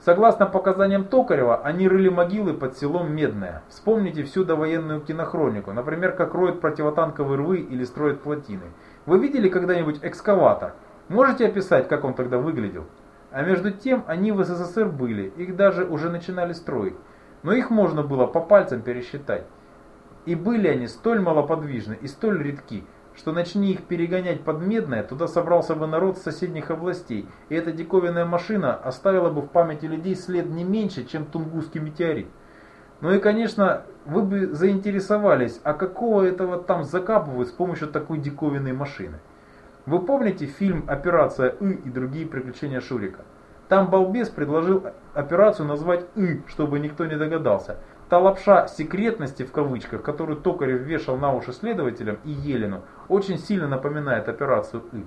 Согласно показаниям Токарева, они рыли могилы под селом Медное. Вспомните всю довоенную кинохронику, например, как роют противотанковые рвы или строят плотины. Вы видели когда-нибудь экскаватор? Можете описать, как он тогда выглядел? А между тем, они в СССР были, их даже уже начинали строить. Но их можно было по пальцам пересчитать. И были они столь малоподвижны и столь редки, что начни их перегонять под Медное, туда собрался бы народ с соседних областей, и эта диковинная машина оставила бы в памяти людей след не меньше, чем Тунгусский метеорит. Ну и, конечно, вы бы заинтересовались, а какого этого там закапывают с помощью такой диковинной машины. Вы помните фильм «Операция И» и другие приключения Шурика? Там балбес предложил операцию назвать «И», чтобы никто не догадался – Та лапша секретности в кавычках, которую Токарев вешал на уши следователям и Елену, очень сильно напоминает операцию «И».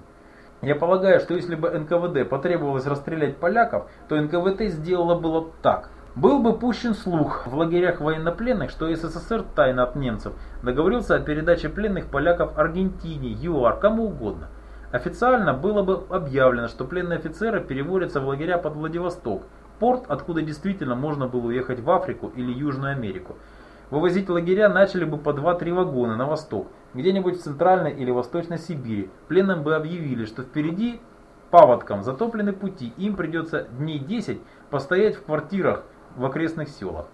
Я полагаю, что если бы НКВД потребовалось расстрелять поляков, то НКВД сделало было так. Был бы пущен слух в лагерях военнопленных, что СССР тайно от немцев договорился о передаче пленных поляков Аргентине, ЮАР, кому угодно. Официально было бы объявлено, что пленные офицеры переводятся в лагеря под Владивосток, порт, откуда действительно можно было уехать в Африку или Южную Америку. Вывозить лагеря начали бы по 2-3 вагона на восток, где-нибудь в Центральной или Восточной Сибири. Пленным бы объявили, что впереди паводком затоплены пути, им придется дней 10 постоять в квартирах в окрестных селах.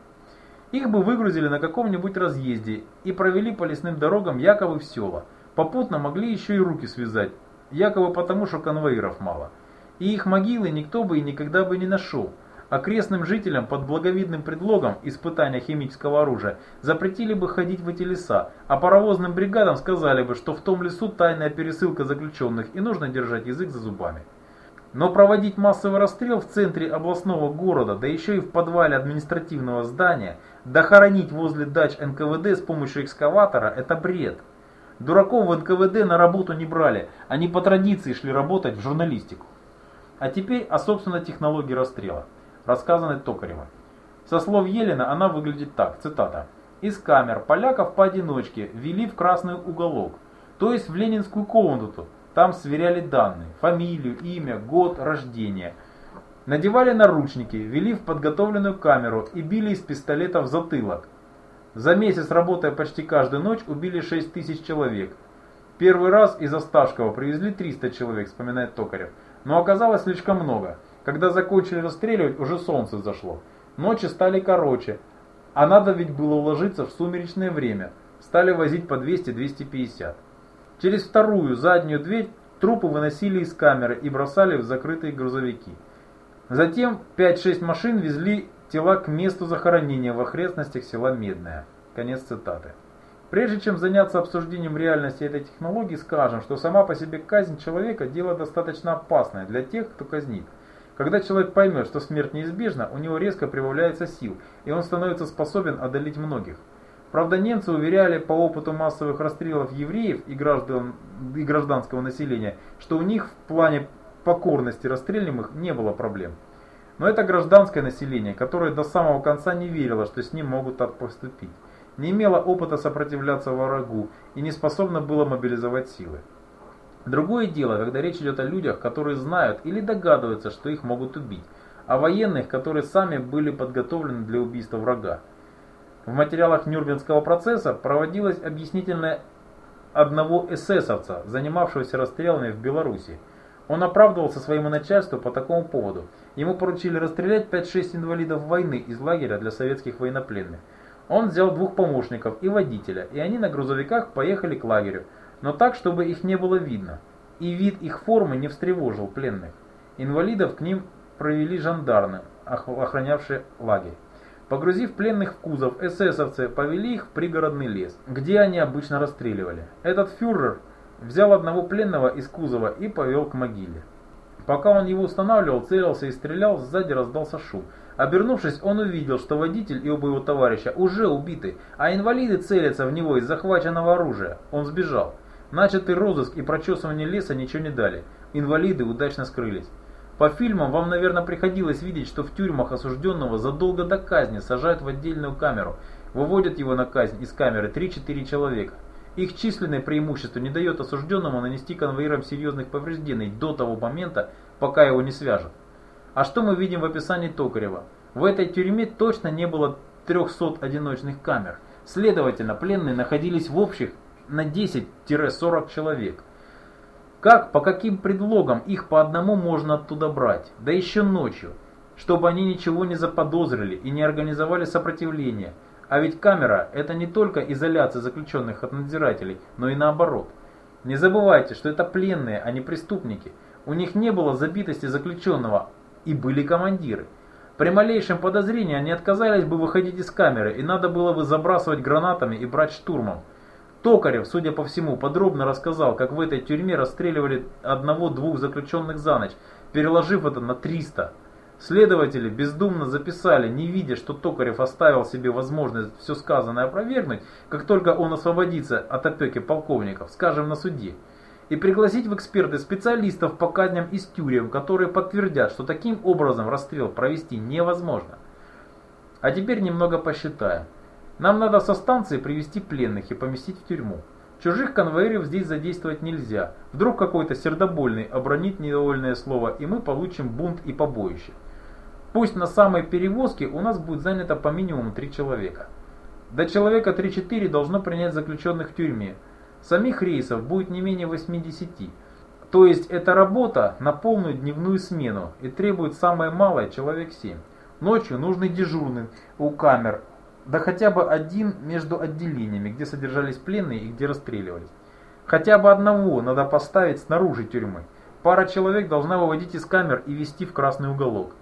Их бы выгрузили на каком-нибудь разъезде и провели по лесным дорогам якобы в села. Попутно могли еще и руки связать, якобы потому, что конвоиров мало. И их могилы никто бы и никогда бы не нашел. Окрестным жителям под благовидным предлогом испытания химического оружия запретили бы ходить в эти леса, а паровозным бригадам сказали бы, что в том лесу тайная пересылка заключенных и нужно держать язык за зубами. Но проводить массовый расстрел в центре областного города, да еще и в подвале административного здания, дохоронить возле дач НКВД с помощью экскаватора – это бред. Дураков в НКВД на работу не брали, они по традиции шли работать в журналистику. А теперь о собственной технологии расстрела рассказанной Токаревым. Со слов Елена она выглядит так, цитата. «Из камер поляков поодиночке вели в красный уголок, то есть в ленинскую комнату, там сверяли данные, фамилию, имя, год рождения. Надевали наручники, вели в подготовленную камеру и били из пистолета в затылок. За месяц, работая почти каждую ночь, убили 6 тысяч человек. Первый раз из Осташкова привезли 300 человек, вспоминает Токарев. Но оказалось слишком много. Когда закончили расстреливать, уже солнце зашло. Ночи стали короче, а надо ведь было уложиться в сумеречное время. Стали возить по 200-250. Через вторую заднюю дверь трупы выносили из камеры и бросали в закрытые грузовики. Затем 5-6 машин везли тела к месту захоронения в окрестностях села Медная. Конец цитаты. Прежде чем заняться обсуждением реальности этой технологии, скажем, что сама по себе казнь человека – дело достаточно опасное для тех, кто казнит. Когда человек поймет, что смерть неизбежна, у него резко прибавляется сил, и он становится способен одолеть многих. Правда, немцы уверяли по опыту массовых расстрелов евреев и, граждан, и гражданского населения, что у них в плане покорности расстрелянных не было проблем. Но это гражданское население, которое до самого конца не верило, что с ним могут так поступить, не имело опыта сопротивляться врагу и не способно было мобилизовать силы. Другое дело, когда речь идет о людях, которые знают или догадываются, что их могут убить, о военных, которые сами были подготовлены для убийства врага. В материалах Нюрнбергского процесса проводилось объяснительное одного эсэсовца, занимавшегося расстрелами в Беларуси. Он оправдывался своему начальству по такому поводу. Ему поручили расстрелять 5-6 инвалидов войны из лагеря для советских военнопленных. Он взял двух помощников и водителя, и они на грузовиках поехали к лагерю но так, чтобы их не было видно. И вид их формы не встревожил пленных. Инвалидов к ним провели жандармы, охранявшие лагерь. Погрузив пленных в кузов, эсэсовцы повели их в пригородный лес, где они обычно расстреливали. Этот фюрер взял одного пленного из кузова и повел к могиле. Пока он его устанавливал, целился и стрелял, сзади раздался шум. Обернувшись, он увидел, что водитель и оба его товарища уже убиты, а инвалиды целятся в него из захваченного оружия. Он сбежал. Начатый розыск и прочесывание леса ничего не дали. Инвалиды удачно скрылись. По фильмам вам, наверное, приходилось видеть, что в тюрьмах осужденного задолго до казни сажают в отдельную камеру. Выводят его на казнь из камеры 3-4 человека. Их численное преимущество не дает осужденному нанести конвоирам серьезных повреждений до того момента, пока его не свяжут. А что мы видим в описании Токарева? В этой тюрьме точно не было 300 одиночных камер. Следовательно, пленные находились в общих на 10-40 человек. Как, по каким предлогам их по одному можно оттуда брать, да еще ночью, чтобы они ничего не заподозрили и не организовали сопротивление. А ведь камера – это не только изоляция заключенных от надзирателей, но и наоборот. Не забывайте, что это пленные, а не преступники. У них не было забитости заключенного, и были командиры. При малейшем подозрении они отказались бы выходить из камеры, и надо было бы забрасывать гранатами и брать штурмом. Токарев, судя по всему, подробно рассказал, как в этой тюрьме расстреливали одного-двух заключенных за ночь, переложив это на 300. Следователи бездумно записали, не видя, что Токарев оставил себе возможность все сказанное опровергнуть, как только он освободится от опеки полковников, скажем, на суде. И пригласить в эксперты специалистов по казням из тюрем, которые подтвердят, что таким образом расстрел провести невозможно. А теперь немного посчитаем. Нам надо со станции привести пленных и поместить в тюрьму. Чужих конвоиров здесь задействовать нельзя. Вдруг какой-то сердобольный обронит недовольное слово, и мы получим бунт и побоище. Пусть на самой перевозке у нас будет занято по минимуму 3 человека. До человека 3-4 должно принять заключенных в тюрьме. Самих рейсов будет не менее 80. То есть эта работа на полную дневную смену и требует самое малое человек 7. Ночью нужны дежурный у камер, да хотя бы один между отделениями, где содержались пленные и где расстреливались. Хотя бы одного надо поставить снаружи тюрьмы. Пара человек должна выводить из камер и вести в красный уголок.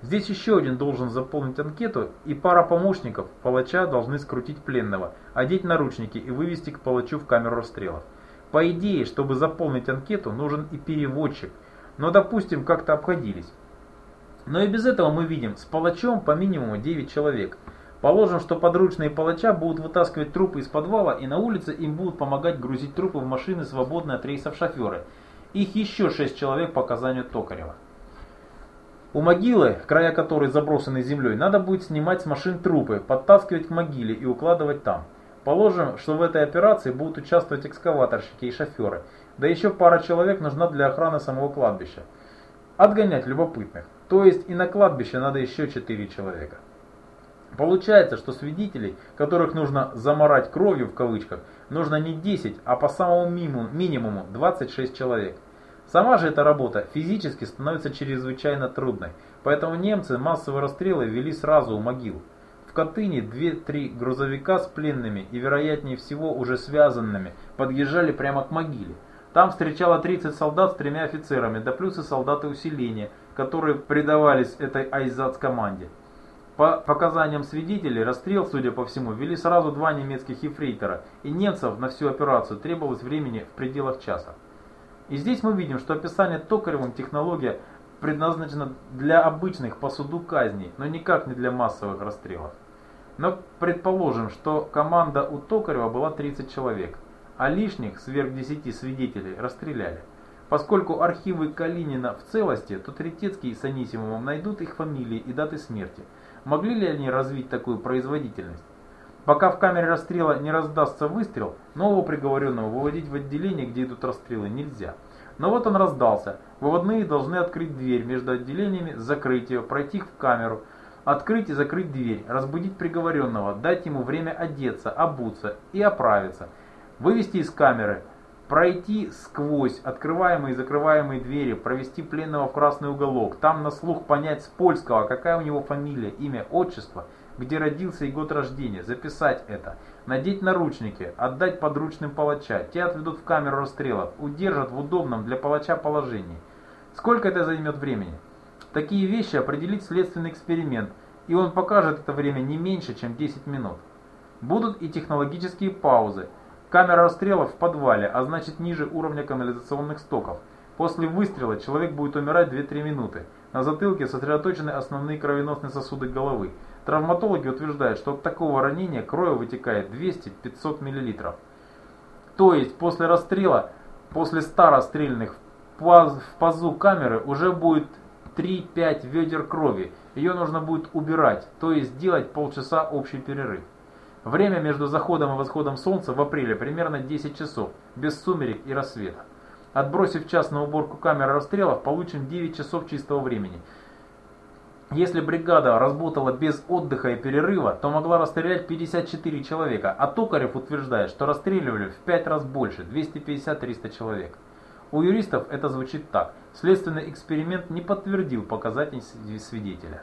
Здесь еще один должен заполнить анкету, и пара помощников палача должны скрутить пленного, одеть наручники и вывести к палачу в камеру расстрелов. По идее, чтобы заполнить анкету, нужен и переводчик, но допустим как-то обходились. Но и без этого мы видим, с палачом по минимуму 9 человек – Положим, что подручные палача будут вытаскивать трупы из подвала, и на улице им будут помогать грузить трупы в машины, свободные от рейсов шоферы. Их еще шесть человек по указанию Токарева. У могилы, края которой забросаны землей, надо будет снимать с машин трупы, подтаскивать к могиле и укладывать там. Положим, что в этой операции будут участвовать экскаваторщики и шоферы, да еще пара человек нужна для охраны самого кладбища. Отгонять любопытных. То есть и на кладбище надо еще четыре человека. Получается, что свидетелей, которых нужно «заморать кровью» в кавычках, нужно не 10, а по самому минимуму 26 человек. Сама же эта работа физически становится чрезвычайно трудной, поэтому немцы массовые расстрелы вели сразу у могил. В Катыни 2-3 грузовика с пленными и вероятнее всего уже связанными подъезжали прямо к могиле. Там встречало 30 солдат с тремя офицерами, да плюс и солдаты усиления, которые предавались этой айзац-команде. По показаниям свидетелей, расстрел, судя по всему, вели сразу два немецких ефрейтора, и немцев на всю операцию требовалось времени в пределах часа. И здесь мы видим, что описание Токаревым технология предназначена для обычных по суду казней, но никак не для массовых расстрелов. Но предположим, что команда у Токарева была 30 человек, а лишних сверх 10 свидетелей расстреляли. Поскольку архивы Калинина в целости, то Третецкий с Анисимовым найдут их фамилии и даты смерти – Могли ли они развить такую производительность? Пока в камере расстрела не раздастся выстрел, нового приговоренного выводить в отделение, где идут расстрелы, нельзя. Но вот он раздался. Выводные должны открыть дверь между отделениями, закрыть ее, пройти в камеру, открыть и закрыть дверь, разбудить приговоренного, дать ему время одеться, обуться и оправиться, вывести из камеры, Пройти сквозь открываемые и закрываемые двери, провести пленного в красный уголок, там на слух понять с польского, какая у него фамилия, имя, отчество, где родился и год рождения, записать это, надеть наручники, отдать подручным палача, те отведут в камеру расстрелов, удержат в удобном для палача положении. Сколько это займет времени? Такие вещи определить следственный эксперимент, и он покажет это время не меньше, чем 10 минут. Будут и технологические паузы – Камера расстрела в подвале, а значит ниже уровня канализационных стоков. После выстрела человек будет умирать 2-3 минуты. На затылке сосредоточены основные кровеносные сосуды головы. Травматологи утверждают, что от такого ранения крови вытекает 200-500 мл. То есть после расстрела, после 100 расстрельных в пазу камеры уже будет 3-5 ведер крови. Ее нужно будет убирать, то есть делать полчаса общий перерыв. Время между заходом и восходом солнца в апреле примерно 10 часов, без сумерек и рассвета. Отбросив час на уборку камеры расстрелов, получим 9 часов чистого времени. Если бригада работала без отдыха и перерыва, то могла расстрелять 54 человека, а Токарев утверждает, что расстреливали в 5 раз больше, 250-300 человек. У юристов это звучит так. Следственный эксперимент не подтвердил показателей свидетеля.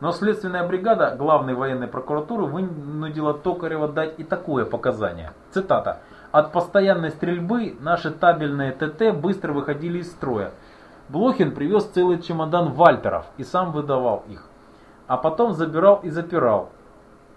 Но следственная бригада главной военной прокуратуры вынудила Токарева дать и такое показание. Цитата. «От постоянной стрельбы наши табельные ТТ быстро выходили из строя. Блохин привез целый чемодан вальтеров и сам выдавал их. А потом забирал и запирал.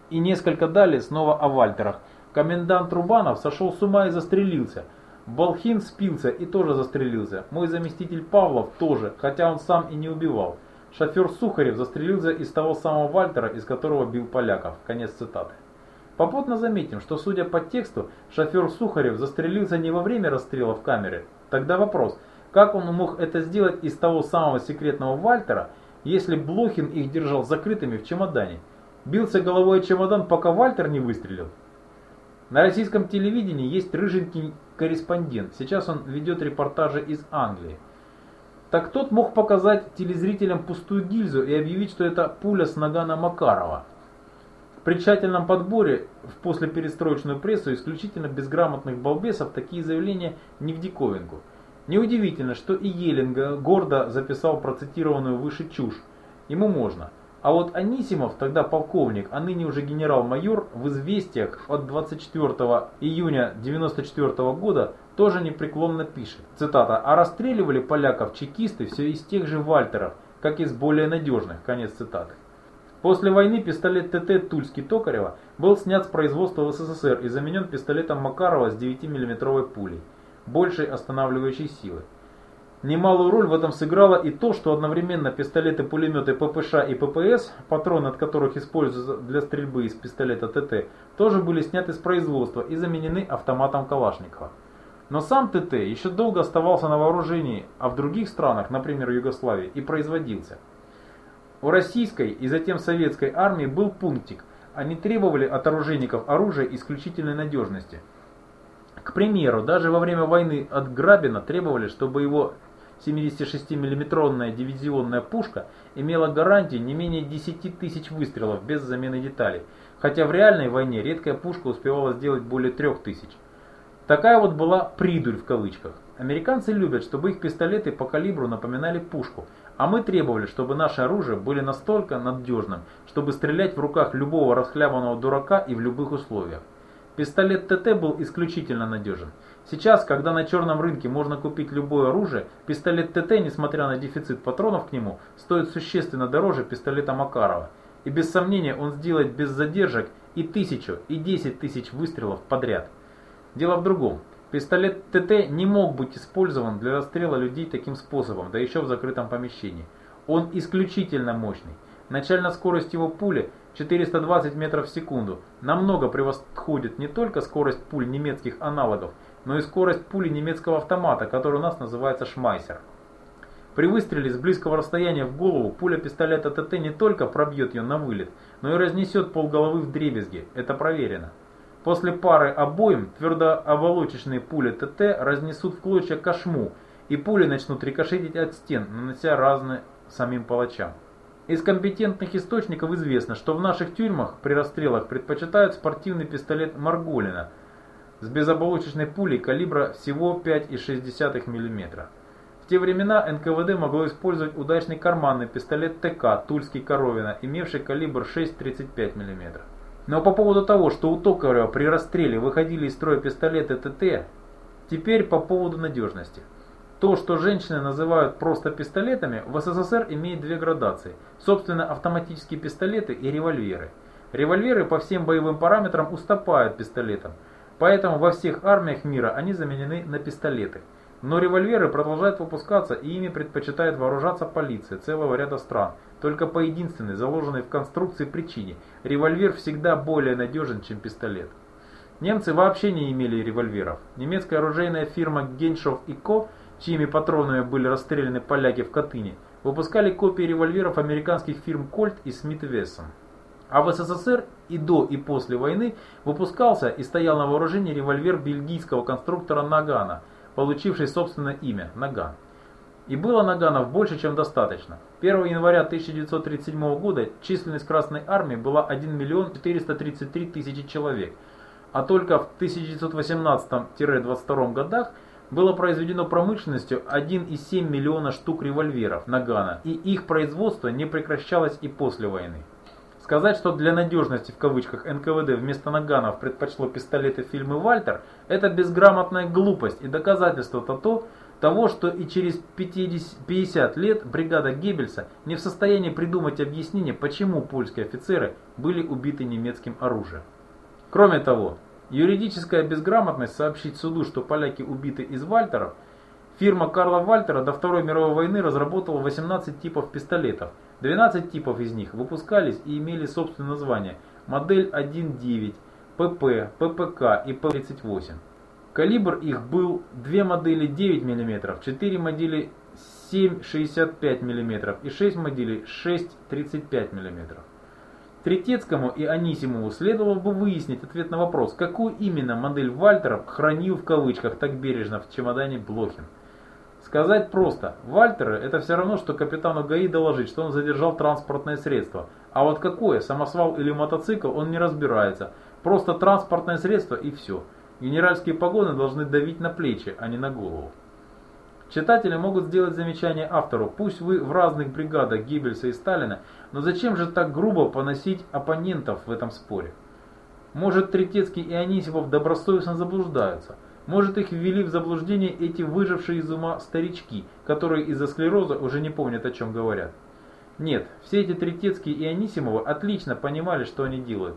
И несколько далее снова о вальтерах. Комендант Рубанов сошел с ума и застрелился. Болхин спился и тоже застрелился. Мой заместитель Павлов тоже, хотя он сам и не убивал. Шофер Сухарев застрелился из того самого Вальтера, из которого бил поляков. Конец цитаты. Попутно заметим, что судя по тексту, шофер Сухарев застрелился не во время расстрела в камере. Тогда вопрос, как он мог это сделать из того самого секретного Вальтера, если Блохин их держал закрытыми в чемодане? Бился головой о чемодан, пока Вальтер не выстрелил? На российском телевидении есть рыженький корреспондент. Сейчас он ведет репортажи из Англии. Так тот мог показать телезрителям пустую гильзу и объявить, что это пуля с нагана Макарова. При тщательном подборе в послеперестроечную прессу исключительно безграмотных балбесов такие заявления не в диковинку. Неудивительно, что и Елинга гордо записал процитированную выше чушь. Ему можно. А вот Анисимов, тогда полковник, а ныне уже генерал-майор, в известиях от 24 июня 1994 года тоже непреклонно пишет. Цитата. «А расстреливали поляков чекисты все из тех же Вальтеров, как из более надежных». Конец цитаты. После войны пистолет ТТ Тульский Токарева был снят с производства в СССР и заменен пистолетом Макарова с 9-мм пулей, большей останавливающей силы. Немалую роль в этом сыграло и то, что одновременно пистолеты-пулеметы ППШ и ППС, патроны от которых используются для стрельбы из пистолета ТТ, тоже были сняты с производства и заменены автоматом Калашникова. Но сам ТТ еще долго оставался на вооружении, а в других странах, например Югославии, и производился. У российской и затем советской армии был пунктик. Они требовали от оружейников оружия исключительной надежности. К примеру, даже во время войны от Грабина требовали, чтобы его 76 миллиметровная дивизионная пушка имела гарантию не менее 10 тысяч выстрелов без замены деталей, хотя в реальной войне редкая пушка успевала сделать более 3000. Такая вот была «придурь» в кавычках. Американцы любят, чтобы их пистолеты по калибру напоминали пушку, а мы требовали, чтобы наши оружия были настолько надежным, чтобы стрелять в руках любого расхлябанного дурака и в любых условиях. Пистолет ТТ был исключительно надежен. Сейчас, когда на черном рынке можно купить любое оружие, пистолет ТТ, несмотря на дефицит патронов к нему, стоит существенно дороже пистолета Макарова. И без сомнения он сделает без задержек и тысячу, и десять тысяч выстрелов подряд. Дело в другом. Пистолет ТТ не мог быть использован для расстрела людей таким способом, да еще в закрытом помещении. Он исключительно мощный. Начальная скорость его пули 420 метров в секунду намного превосходит не только скорость пуль немецких аналогов, но и скорость пули немецкого автомата, который у нас называется Шмайсер. При выстреле с близкого расстояния в голову пуля пистолета ТТ не только пробьет ее на вылет, но и разнесет полголовы в дребезги, это проверено. После пары обоим твердооболочечные пули ТТ разнесут в клочья кошму, и пули начнут рикошетить от стен, нанося разные самим палачам. Из компетентных источников известно, что в наших тюрьмах при расстрелах предпочитают спортивный пистолет Марголина с безоболочечной пулей калибра всего 5,6 мм. В те времена НКВД могло использовать удачный карманный пистолет ТК Тульский Коровина, имевший калибр 6,35 мм. Но по поводу того, что у Токарева при расстреле выходили из строя пистолеты ТТ, теперь по поводу надежности. То, что женщины называют просто пистолетами, в СССР имеет две градации. Собственно, автоматические пистолеты и револьверы. Револьверы по всем боевым параметрам уступают пистолетам, поэтому во всех армиях мира они заменены на пистолеты. Но револьверы продолжают выпускаться и ими предпочитает вооружаться полиция целого ряда стран, только по единственной, заложенной в конструкции причине – револьвер всегда более надежен, чем пистолет. Немцы вообще не имели револьверов. Немецкая оружейная фирма Геншов и Ко, чьими патронами были расстреляны поляки в Катыни, выпускали копии револьверов американских фирм Кольт и Смит Вессон. А в СССР и до, и после войны выпускался и стоял на вооружении револьвер бельгийского конструктора Нагана, получивший собственное имя – Наган. И было наганов больше, чем достаточно. 1 января 1937 года численность Красной Армии была 1 миллион 433 тысячи человек, а только в 1918-22 годах было произведено промышленностью 1,7 миллиона штук револьверов Нагана, и их производство не прекращалось и после войны. Сказать, что для надежности в кавычках НКВД вместо наганов предпочло пистолеты фильмы «Вальтер» это безграмотная глупость и доказательство то, того, что и через 50, 50 лет бригада Геббельса не в состоянии придумать объяснение, почему польские офицеры были убиты немецким оружием. Кроме того, юридическая безграмотность сообщить суду, что поляки убиты из Вальтеров, фирма Карла Вальтера до Второй мировой войны разработала 18 типов пистолетов. 12 типов из них выпускались и имели собственное название модель 1.9, ПП, ППК и П-38. Калибр их был две модели 9 мм, 4 модели 7,65 мм и 6 моделей 6,35 мм. Третецкому и Анисимову следовало бы выяснить ответ на вопрос, какую именно модель Вальтеров хранил в кавычках так бережно в чемодане Блохин. Сказать просто, Вальтеры это все равно, что капитану ГАИ доложить, что он задержал транспортное средство. А вот какое, самосвал или мотоцикл, он не разбирается. Просто транспортное средство и все. Генеральские погоны должны давить на плечи, а не на голову. Читатели могут сделать замечание автору, пусть вы в разных бригадах Гиббельса и Сталина, но зачем же так грубо поносить оппонентов в этом споре? Может Третецкий и Анисимов добросовестно заблуждаются, может их ввели в заблуждение эти выжившие из ума старички, которые из-за склероза уже не помнят о чем говорят. Нет, все эти Третецкие и Анисимовы отлично понимали, что они делают,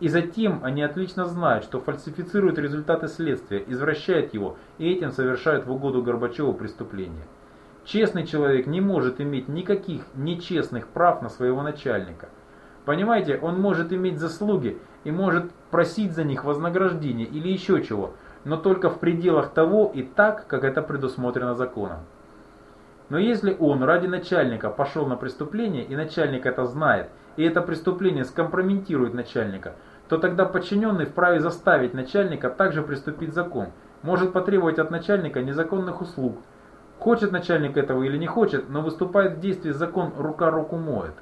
и затем они отлично знают, что фальсифицируют результаты следствия, извращают его и этим совершают в угоду Горбачеву преступление. Честный человек не может иметь никаких нечестных прав на своего начальника. Понимаете, он может иметь заслуги и может просить за них вознаграждение или еще чего, но только в пределах того и так, как это предусмотрено законом. Но если он ради начальника пошел на преступление, и начальник это знает, и это преступление скомпрометирует начальника, то тогда подчиненный вправе заставить начальника также приступить закон, может потребовать от начальника незаконных услуг, Хочет начальник этого или не хочет, но выступает в действии закон «рука руку моет».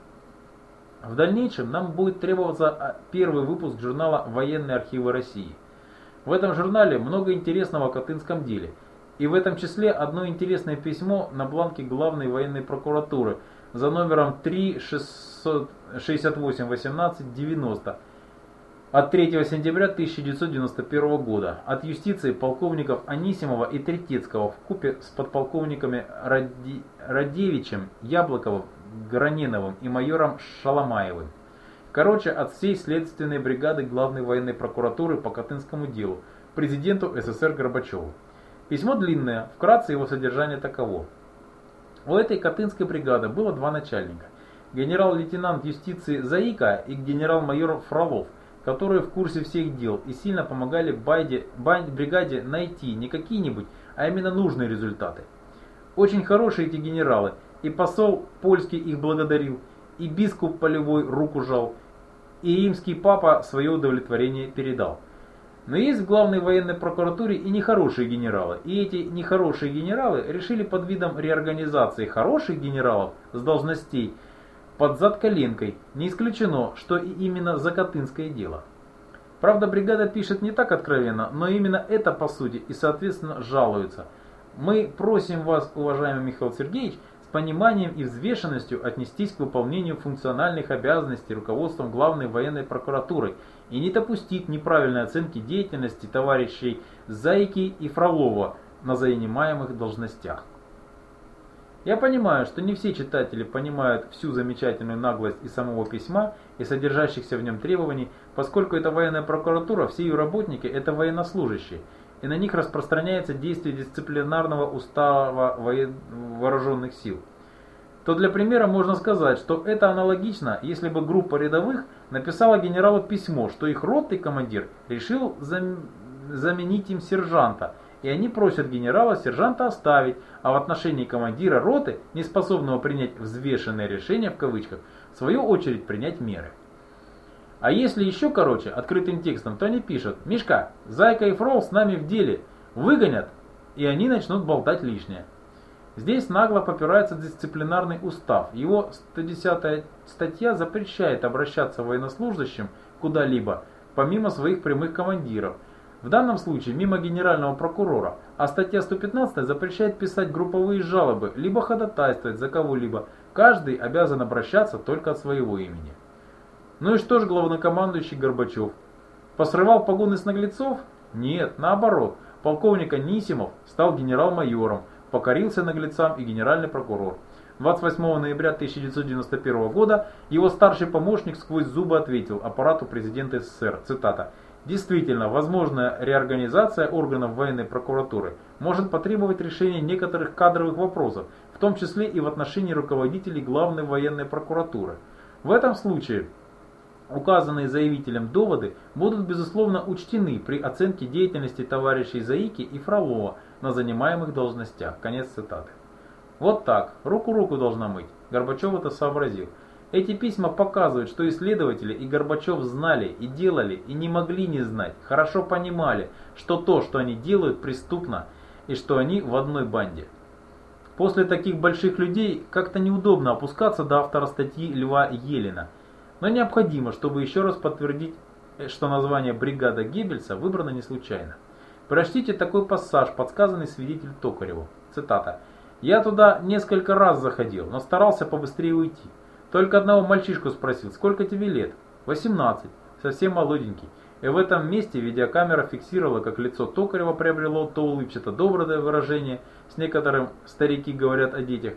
В дальнейшем нам будет требоваться а, первый выпуск журнала «Военные архивы России». В этом журнале много интересного о Катынском деле, и в этом числе одно интересное письмо на бланке главной военной прокуратуры за номером 3 668 18 90 от 3 сентября 1991 года от юстиции полковников Анисимова и Третецкого в купе с подполковниками Ради... Радевичем, Яблоковым, Граниновым и майором Шаламаевым. Короче, от всей следственной бригады Главной военной прокуратуры по Катынскому делу, президенту СССР Горбачеву. Письмо длинное, вкратце его содержание таково. У этой Катынской бригады было два начальника. Генерал-лейтенант юстиции Заика и генерал-майор Фролов – которые в курсе всех дел и сильно помогали Байде, Байде, бригаде найти не какие-нибудь, а именно нужные результаты. Очень хорошие эти генералы, и посол польский их благодарил, и бискуп полевой руку жал, и римский папа свое удовлетворение передал. Но есть в главной военной прокуратуре и нехорошие генералы, и эти нехорошие генералы решили под видом реорганизации хороших генералов с должностей – под зад коленкой. Не исключено, что и именно Закатынское дело. Правда, бригада пишет не так откровенно, но именно это по сути и соответственно жалуется. Мы просим вас, уважаемый Михаил Сергеевич, с пониманием и взвешенностью отнестись к выполнению функциональных обязанностей руководством главной военной прокуратуры и не допустить неправильной оценки деятельности товарищей Зайки и Фролова на занимаемых должностях. Я понимаю, что не все читатели понимают всю замечательную наглость и самого письма, и содержащихся в нем требований, поскольку это военная прокуратура, все ее работники – это военнослужащие, и на них распространяется действие дисциплинарного устава вооруженных сил. То для примера можно сказать, что это аналогично, если бы группа рядовых написала генералу письмо, что их ротный командир решил заменить им сержанта – и они просят генерала сержанта оставить, а в отношении командира роты, не способного принять взвешенное решение в кавычках, в свою очередь принять меры. А если еще короче, открытым текстом, то они пишут «Мишка, Зайка и Фрол с нами в деле, выгонят, и они начнут болтать лишнее». Здесь нагло попирается дисциплинарный устав. Его 110 статья запрещает обращаться военнослужащим куда-либо, помимо своих прямых командиров, в данном случае мимо генерального прокурора, а статья 115 запрещает писать групповые жалобы, либо ходатайствовать за кого-либо. Каждый обязан обращаться только от своего имени. Ну и что ж главнокомандующий Горбачев? Посрывал погоны с наглецов? Нет, наоборот. Полковник Анисимов стал генерал-майором, покорился наглецам и генеральный прокурор. 28 ноября 1991 года его старший помощник сквозь зубы ответил аппарату президента СССР, цитата, Действительно, возможная реорганизация органов военной прокуратуры может потребовать решения некоторых кадровых вопросов, в том числе и в отношении руководителей главной военной прокуратуры. В этом случае указанные заявителем доводы будут безусловно учтены при оценке деятельности товарищей Заики и Фролова на занимаемых должностях. Конец цитаты. Вот так, руку-руку должна мыть. Горбачев это сообразил. Эти письма показывают, что исследователи и Горбачев знали и делали, и не могли не знать, хорошо понимали, что то, что они делают, преступно, и что они в одной банде. После таких больших людей как-то неудобно опускаться до автора статьи Льва Елена, но необходимо, чтобы еще раз подтвердить, что название «Бригада Геббельса» выбрано не случайно. Прочтите такой пассаж, подсказанный свидетель Токареву. Цитата. «Я туда несколько раз заходил, но старался побыстрее уйти. Только одного мальчишку спросил, сколько тебе лет? 18, совсем молоденький. И в этом месте видеокамера фиксировала, как лицо Токарева приобрело то улыбчато-доброе выражение, с некоторым старики говорят о детях.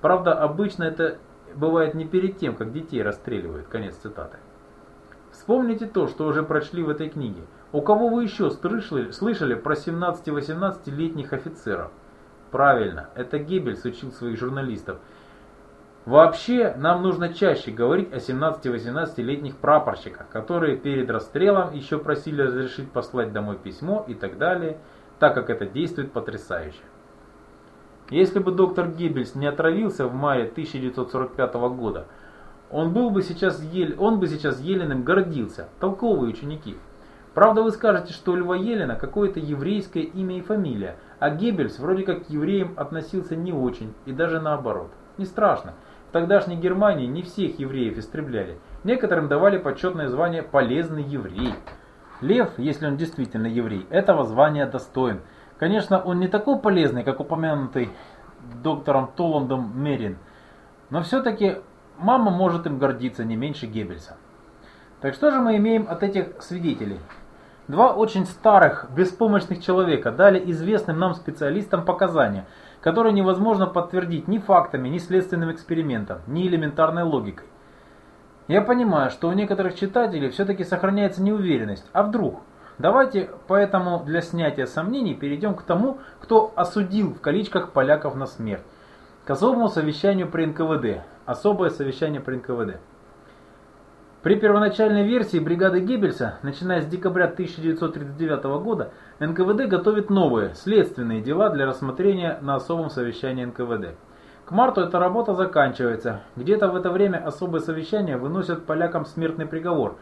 Правда, обычно это бывает не перед тем, как детей расстреливают. Конец цитаты. Вспомните то, что уже прочли в этой книге. У кого вы еще слышали, слышали про 17-18-летних офицеров? Правильно, это Геббельс учил своих журналистов – Вообще, нам нужно чаще говорить о 17-18-летних прапорщиках, которые перед расстрелом еще просили разрешить послать домой письмо и так далее, так как это действует потрясающе. Если бы доктор Геббельс не отравился в мае 1945 года, он, был бы сейчас, он бы сейчас Еленым гордился, толковые ученики. Правда, вы скажете, что у Льва Елена какое-то еврейское имя и фамилия, а Геббельс вроде как к евреям относился не очень, и даже наоборот. Не страшно. В тогдашней Германии не всех евреев истребляли. Некоторым давали почетное звание «полезный еврей». Лев, если он действительно еврей, этого звания достоин. Конечно, он не такой полезный, как упомянутый доктором Толландом Мерин, но все-таки мама может им гордиться не меньше Геббельса. Так что же мы имеем от этих свидетелей? Два очень старых, беспомощных человека дали известным нам специалистам показания, которые невозможно подтвердить ни фактами, ни следственным экспериментом, ни элементарной логикой. Я понимаю, что у некоторых читателей все-таки сохраняется неуверенность. А вдруг? Давайте поэтому для снятия сомнений перейдем к тому, кто осудил в количках поляков на смерть. К особому совещанию при НКВД. Особое совещание при НКВД. При первоначальной версии бригады Геббельса, начиная с декабря 1939 года, НКВД готовит новые, следственные дела для рассмотрения на особом совещании НКВД. К марту эта работа заканчивается. Где-то в это время особое совещание выносят полякам смертный приговор,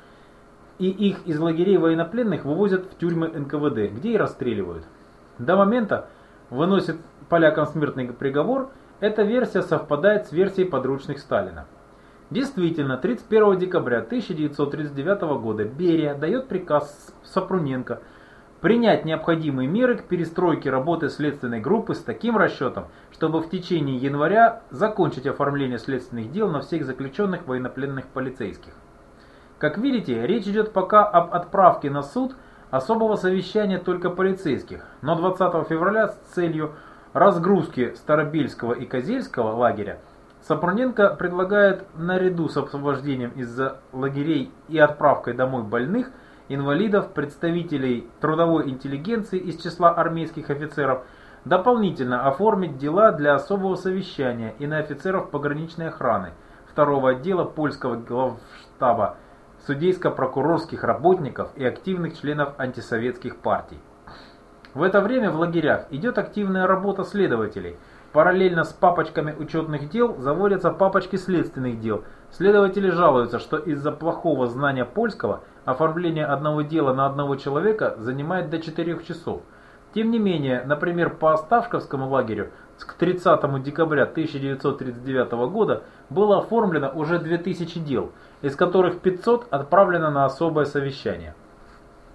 и их из лагерей военнопленных вывозят в тюрьмы НКВД, где и расстреливают. До момента выносят полякам смертный приговор, эта версия совпадает с версией подручных Сталина. Действительно, 31 декабря 1939 года Берия дает приказ Сапруненко – принять необходимые меры к перестройке работы следственной группы с таким расчетом, чтобы в течение января закончить оформление следственных дел на всех заключенных военнопленных полицейских. Как видите, речь идет пока об отправке на суд особого совещания только полицейских, но 20 февраля с целью разгрузки Старобельского и Козельского лагеря Сапроненко предлагает наряду с освобождением из-за лагерей и отправкой домой больных – инвалидов, представителей трудовой интеллигенции из числа армейских офицеров, дополнительно оформить дела для особого совещания и на офицеров пограничной охраны, второго отдела польского главштаба, судейско-прокурорских работников и активных членов антисоветских партий. В это время в лагерях идет активная работа следователей. Параллельно с папочками учетных дел заводятся папочки следственных дел. Следователи жалуются, что из-за плохого знания польского – оформление одного дела на одного человека занимает до 4 часов. Тем не менее, например, по Оставшковскому лагерю к 30 декабря 1939 года было оформлено уже 2000 дел, из которых 500 отправлено на особое совещание.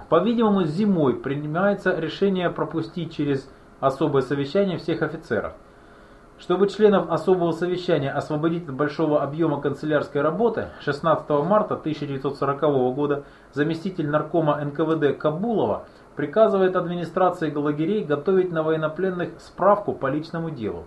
По-видимому, зимой принимается решение пропустить через особое совещание всех офицеров. Чтобы членов особого совещания освободить от большого объема канцелярской работы, 16 марта 1940 года заместитель наркома НКВД Кабулова приказывает администрации лагерей готовить на военнопленных справку по личному делу.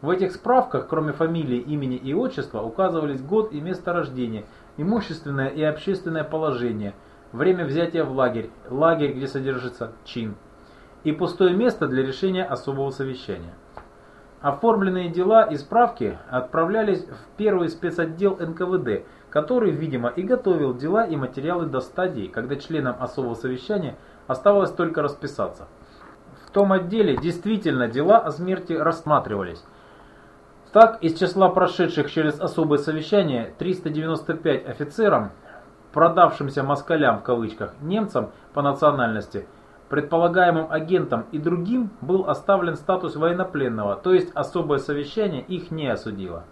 В этих справках, кроме фамилии, имени и отчества, указывались год и место рождения, имущественное и общественное положение, время взятия в лагерь, лагерь, где содержится чин, и пустое место для решения особого совещания. Оформленные дела и справки отправлялись в первый спецотдел НКВД, который, видимо, и готовил дела и материалы до стадии, когда членам особого совещания оставалось только расписаться. В том отделе действительно дела о смерти рассматривались. Так, из числа прошедших через особое совещание 395 офицерам, продавшимся москалям в кавычках, немцам по национальности – предполагаемым агентам и другим был оставлен статус военнопленного, то есть особое совещание их не осудило.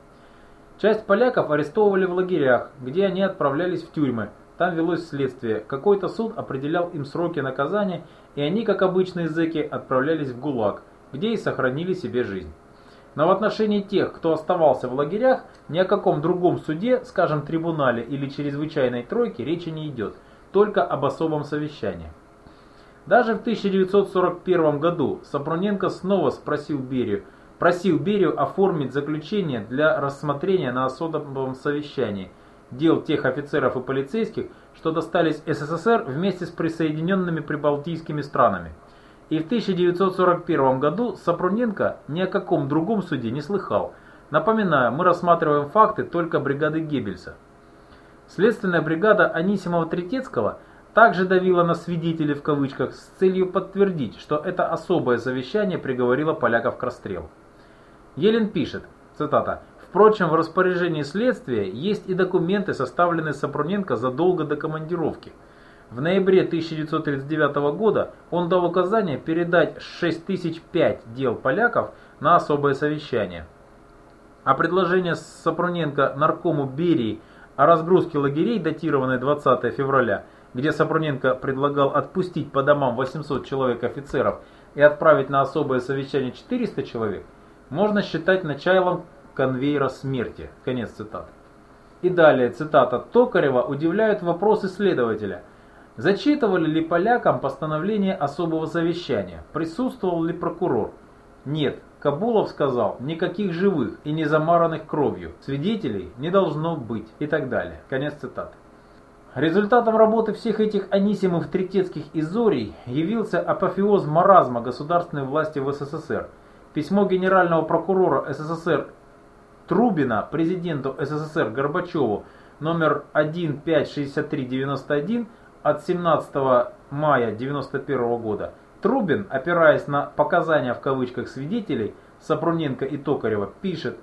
Часть поляков арестовывали в лагерях, где они отправлялись в тюрьмы. Там велось следствие. Какой-то суд определял им сроки наказания, и они, как обычные зэки, отправлялись в ГУЛАГ, где и сохранили себе жизнь. Но в отношении тех, кто оставался в лагерях, ни о каком другом суде, скажем, трибунале или чрезвычайной тройке речи не идет, только об особом совещании. Даже в 1941 году Сапроненко снова спросил Берию, просил Берию оформить заключение для рассмотрения на особом совещании дел тех офицеров и полицейских, что достались СССР вместе с присоединенными прибалтийскими странами. И в 1941 году Сапроненко ни о каком другом суде не слыхал. Напоминаю, мы рассматриваем факты только бригады Геббельса. Следственная бригада Анисимова-Третецкого – также давила на свидетелей в кавычках с целью подтвердить, что это особое завещание приговорило поляков к расстрелу. Елен пишет, цитата, «Впрочем, в распоряжении следствия есть и документы, составленные Сапроненко задолго до командировки. В ноябре 1939 года он дал указание передать 6005 дел поляков на особое совещание. А предложение Сапруненко наркому Берии о разгрузке лагерей, датированное 20 февраля, где Сапруненко предлагал отпустить по домам 800 человек офицеров и отправить на особое совещание 400 человек, можно считать началом конвейера смерти. Конец цитаты. И далее цитата Токарева удивляют вопрос исследователя – Зачитывали ли полякам постановление особого совещания? Присутствовал ли прокурор? Нет, Кабулов сказал, никаких живых и не замаранных кровью. Свидетелей не должно быть и так далее. Конец цитаты. Результатом работы всех этих анисимов третецких изорий явился апофеоз маразма государственной власти в СССР. Письмо генерального прокурора СССР Трубина президенту СССР Горбачеву номер 156391 от 17 мая 1991 года Трубин, опираясь на показания в кавычках свидетелей Сапруненко и Токарева, пишет,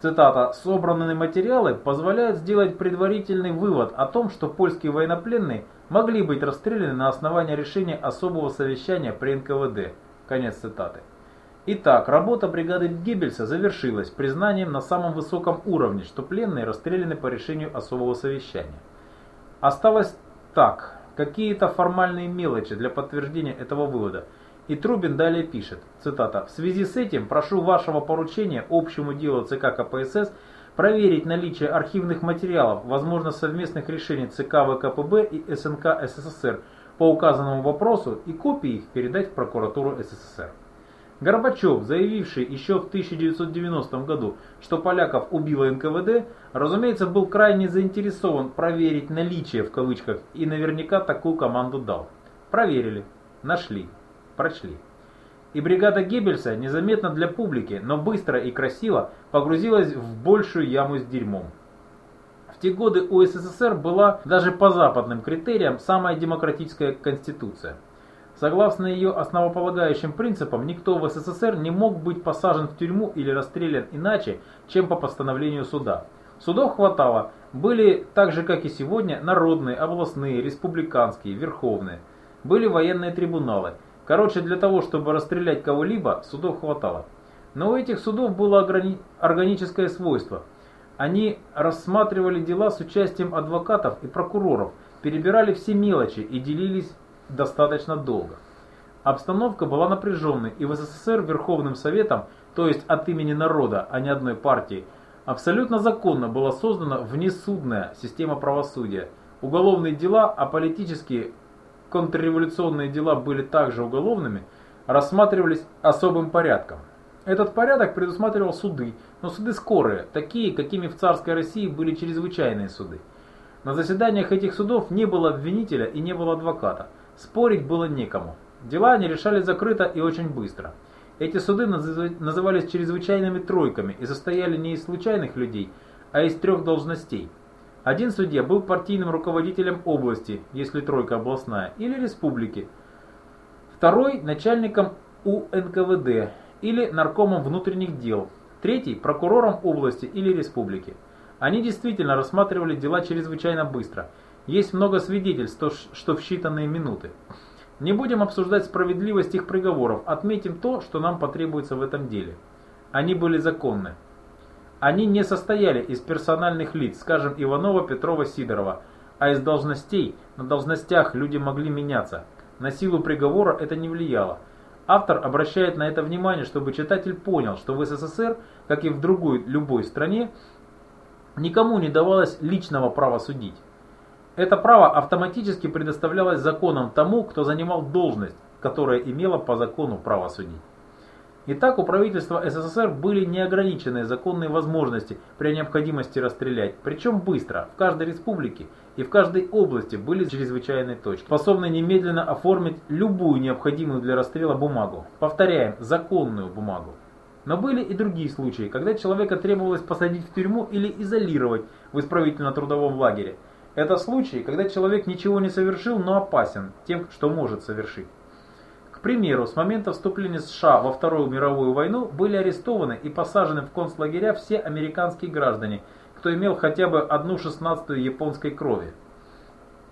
цитата, «Собранные материалы позволяют сделать предварительный вывод о том, что польские военнопленные могли быть расстреляны на основании решения особого совещания при НКВД». Конец цитаты. Итак, работа бригады Геббельса завершилась признанием на самом высоком уровне, что пленные расстреляны по решению особого совещания. Осталось так, какие-то формальные мелочи для подтверждения этого вывода. И Трубин далее пишет, цитата, «В связи с этим прошу вашего поручения общему делу ЦК КПСС проверить наличие архивных материалов, возможно совместных решений ЦК ВКПБ и СНК СССР по указанному вопросу и копии их передать в прокуратуру СССР». Горбачев, заявивший еще в 1990 году, что поляков убило НКВД, разумеется, был крайне заинтересован проверить наличие в кавычках и наверняка такую команду дал. Проверили, нашли, прочли. И бригада Геббельса незаметно для публики, но быстро и красиво погрузилась в большую яму с дерьмом. В те годы у СССР была даже по западным критериям самая демократическая конституция – Согласно ее основополагающим принципам, никто в СССР не мог быть посажен в тюрьму или расстрелян иначе, чем по постановлению суда. Судов хватало, были так же как и сегодня народные, областные, республиканские, верховные. Были военные трибуналы. Короче, для того, чтобы расстрелять кого-либо, судов хватало. Но у этих судов было органическое свойство. Они рассматривали дела с участием адвокатов и прокуроров, перебирали все мелочи и делились достаточно долго. Обстановка была напряженной, и в СССР Верховным Советом, то есть от имени народа, а не одной партии, абсолютно законно была создана внесудная система правосудия. Уголовные дела, а политические контрреволюционные дела были также уголовными, рассматривались особым порядком. Этот порядок предусматривал суды, но суды скорые, такие, какими в царской России были чрезвычайные суды. На заседаниях этих судов не было обвинителя и не было адвоката. Спорить было некому. Дела они решали закрыто и очень быстро. Эти суды назывались чрезвычайными тройками и состояли не из случайных людей, а из трех должностей. Один судья был партийным руководителем области, если тройка областная, или республики. Второй – начальником УНКВД или наркомом внутренних дел. Третий – прокурором области или республики. Они действительно рассматривали дела чрезвычайно быстро – есть много свидетельств, что в считанные минуты. Не будем обсуждать справедливость их приговоров, отметим то, что нам потребуется в этом деле. Они были законны. Они не состояли из персональных лиц, скажем, Иванова, Петрова, Сидорова, а из должностей. На должностях люди могли меняться. На силу приговора это не влияло. Автор обращает на это внимание, чтобы читатель понял, что в СССР, как и в другой любой стране, никому не давалось личного права судить. Это право автоматически предоставлялось законом тому, кто занимал должность, которая имела по закону право судить. Итак, у правительства СССР были неограниченные законные возможности при необходимости расстрелять, причем быстро, в каждой республике и в каждой области были чрезвычайные точки, способные немедленно оформить любую необходимую для расстрела бумагу. Повторяем, законную бумагу. Но были и другие случаи, когда человека требовалось посадить в тюрьму или изолировать в исправительно-трудовом лагере – это случай, когда человек ничего не совершил, но опасен тем, что может совершить. Примеру, с момента вступления США во Вторую мировую войну были арестованы и посажены в концлагеря все американские граждане, кто имел хотя бы одну шестнадцатую японской крови.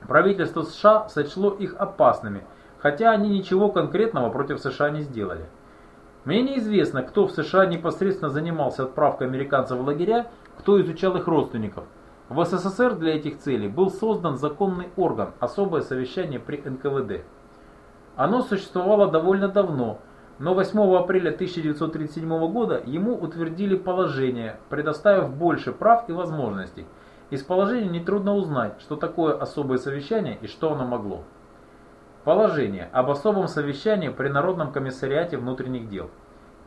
Правительство США сочло их опасными, хотя они ничего конкретного против США не сделали. Мне неизвестно, кто в США непосредственно занимался отправкой американцев в лагеря, кто изучал их родственников. В СССР для этих целей был создан законный орган – особое совещание при НКВД. Оно существовало довольно давно, но 8 апреля 1937 года ему утвердили положение, предоставив больше прав и возможностей. Из положения нетрудно узнать, что такое особое совещание и что оно могло. Положение об особом совещании при Народном комиссариате внутренних дел.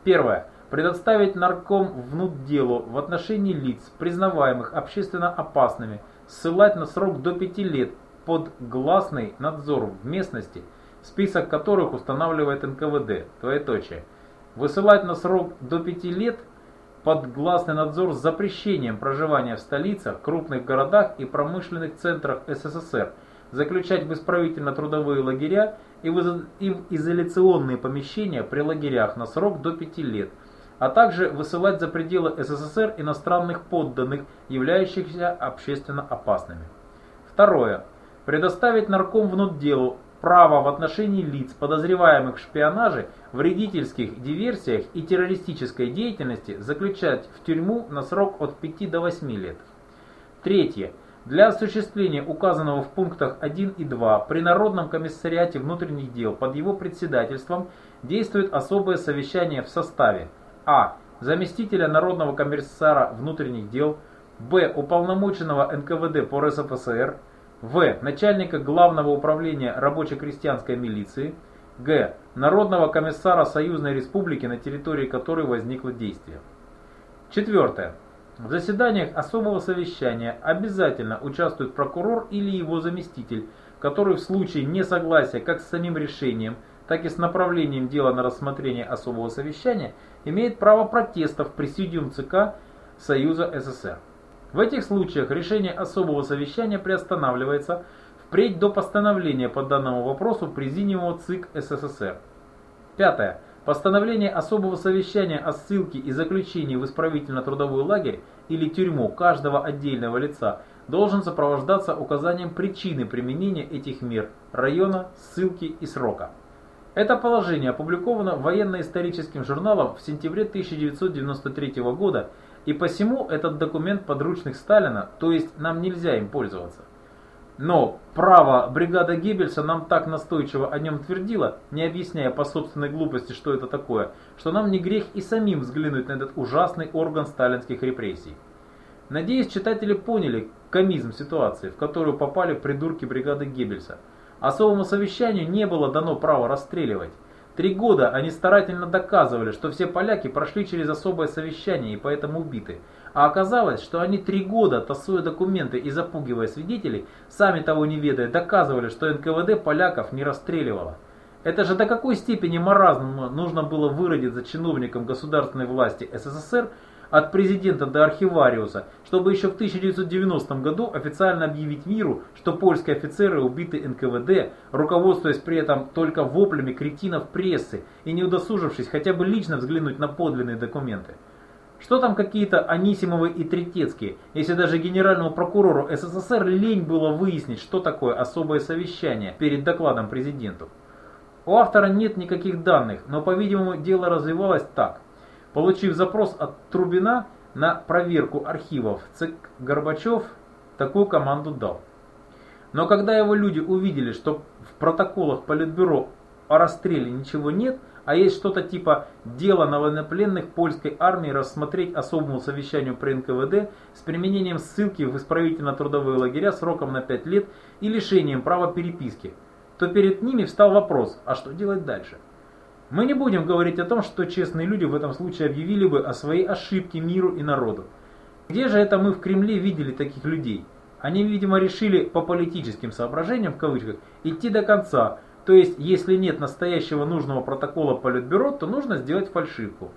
Первое. Предоставить нарком внутделу в отношении лиц, признаваемых общественно опасными, ссылать на срок до 5 лет под гласный надзор в местности, список которых устанавливает НКВД, твоеточие. Высылать на срок до 5 лет под гласный надзор с запрещением проживания в столицах, крупных городах и промышленных центрах СССР – заключать в исправительно-трудовые лагеря и в изоляционные помещения при лагерях на срок до 5 лет, а также высылать за пределы СССР иностранных подданных, являющихся общественно опасными. Второе. Предоставить нарком право в отношении лиц, подозреваемых в шпионаже, вредительских диверсиях и террористической деятельности заключать в тюрьму на срок от 5 до 8 лет. Третье для осуществления указанного в пунктах 1 и 2 при Народном комиссариате внутренних дел под его председательством действует особое совещание в составе А. Заместителя Народного комиссара внутренних дел Б. Уполномоченного НКВД по РСФСР В. Начальника Главного управления рабоче-крестьянской милиции Г. Народного комиссара Союзной Республики, на территории которой возникло действие. Четвертое. В заседаниях особого совещания обязательно участвует прокурор или его заместитель, который в случае несогласия как с самим решением, так и с направлением дела на рассмотрение особого совещания имеет право протеста в Президиум ЦК Союза СССР. В этих случаях решение особого совещания приостанавливается впредь до постановления по данному вопросу Президиума ЦИК СССР. Пятое. Постановление особого совещания о ссылке и заключении в исправительно-трудовой лагерь или тюрьму каждого отдельного лица должен сопровождаться указанием причины применения этих мер, района, ссылки и срока. Это положение опубликовано военно-историческим журналом в сентябре 1993 года, и посему этот документ подручных Сталина, то есть нам нельзя им пользоваться. Но право бригада Геббельса нам так настойчиво о нем твердила, не объясняя по собственной глупости, что это такое, что нам не грех и самим взглянуть на этот ужасный орган сталинских репрессий. Надеюсь, читатели поняли комизм ситуации, в которую попали придурки бригады Геббельса. Особому совещанию не было дано право расстреливать. Три года они старательно доказывали, что все поляки прошли через особое совещание и поэтому убиты. А оказалось, что они три года, тасуя документы и запугивая свидетелей, сами того не ведая, доказывали, что НКВД поляков не расстреливало. Это же до какой степени маразма нужно было выродить за чиновником государственной власти СССР, от президента до архивариуса, чтобы еще в 1990 году официально объявить миру, что польские офицеры убиты НКВД, руководствуясь при этом только воплями кретинов прессы и не удосужившись хотя бы лично взглянуть на подлинные документы. Что там какие-то Анисимовы и Третецкие, если даже генеральному прокурору СССР лень было выяснить, что такое особое совещание перед докладом президенту. У автора нет никаких данных, но, по-видимому, дело развивалось так. Получив запрос от Трубина на проверку архивов, ЦИК Горбачев такую команду дал. Но когда его люди увидели, что в протоколах Политбюро о расстреле ничего нет, а есть что-то типа «дело на военнопленных польской армии рассмотреть особому совещанию при НКВД с применением ссылки в исправительно-трудовые лагеря сроком на 5 лет и лишением права переписки», то перед ними встал вопрос, а что делать дальше? Мы не будем говорить о том, что честные люди в этом случае объявили бы о своей ошибке миру и народу. Где же это мы в Кремле видели таких людей? Они, видимо, решили по политическим соображениям, в кавычках, идти до конца. То есть, если нет настоящего нужного протокола Политбюро, то нужно сделать фальшивку.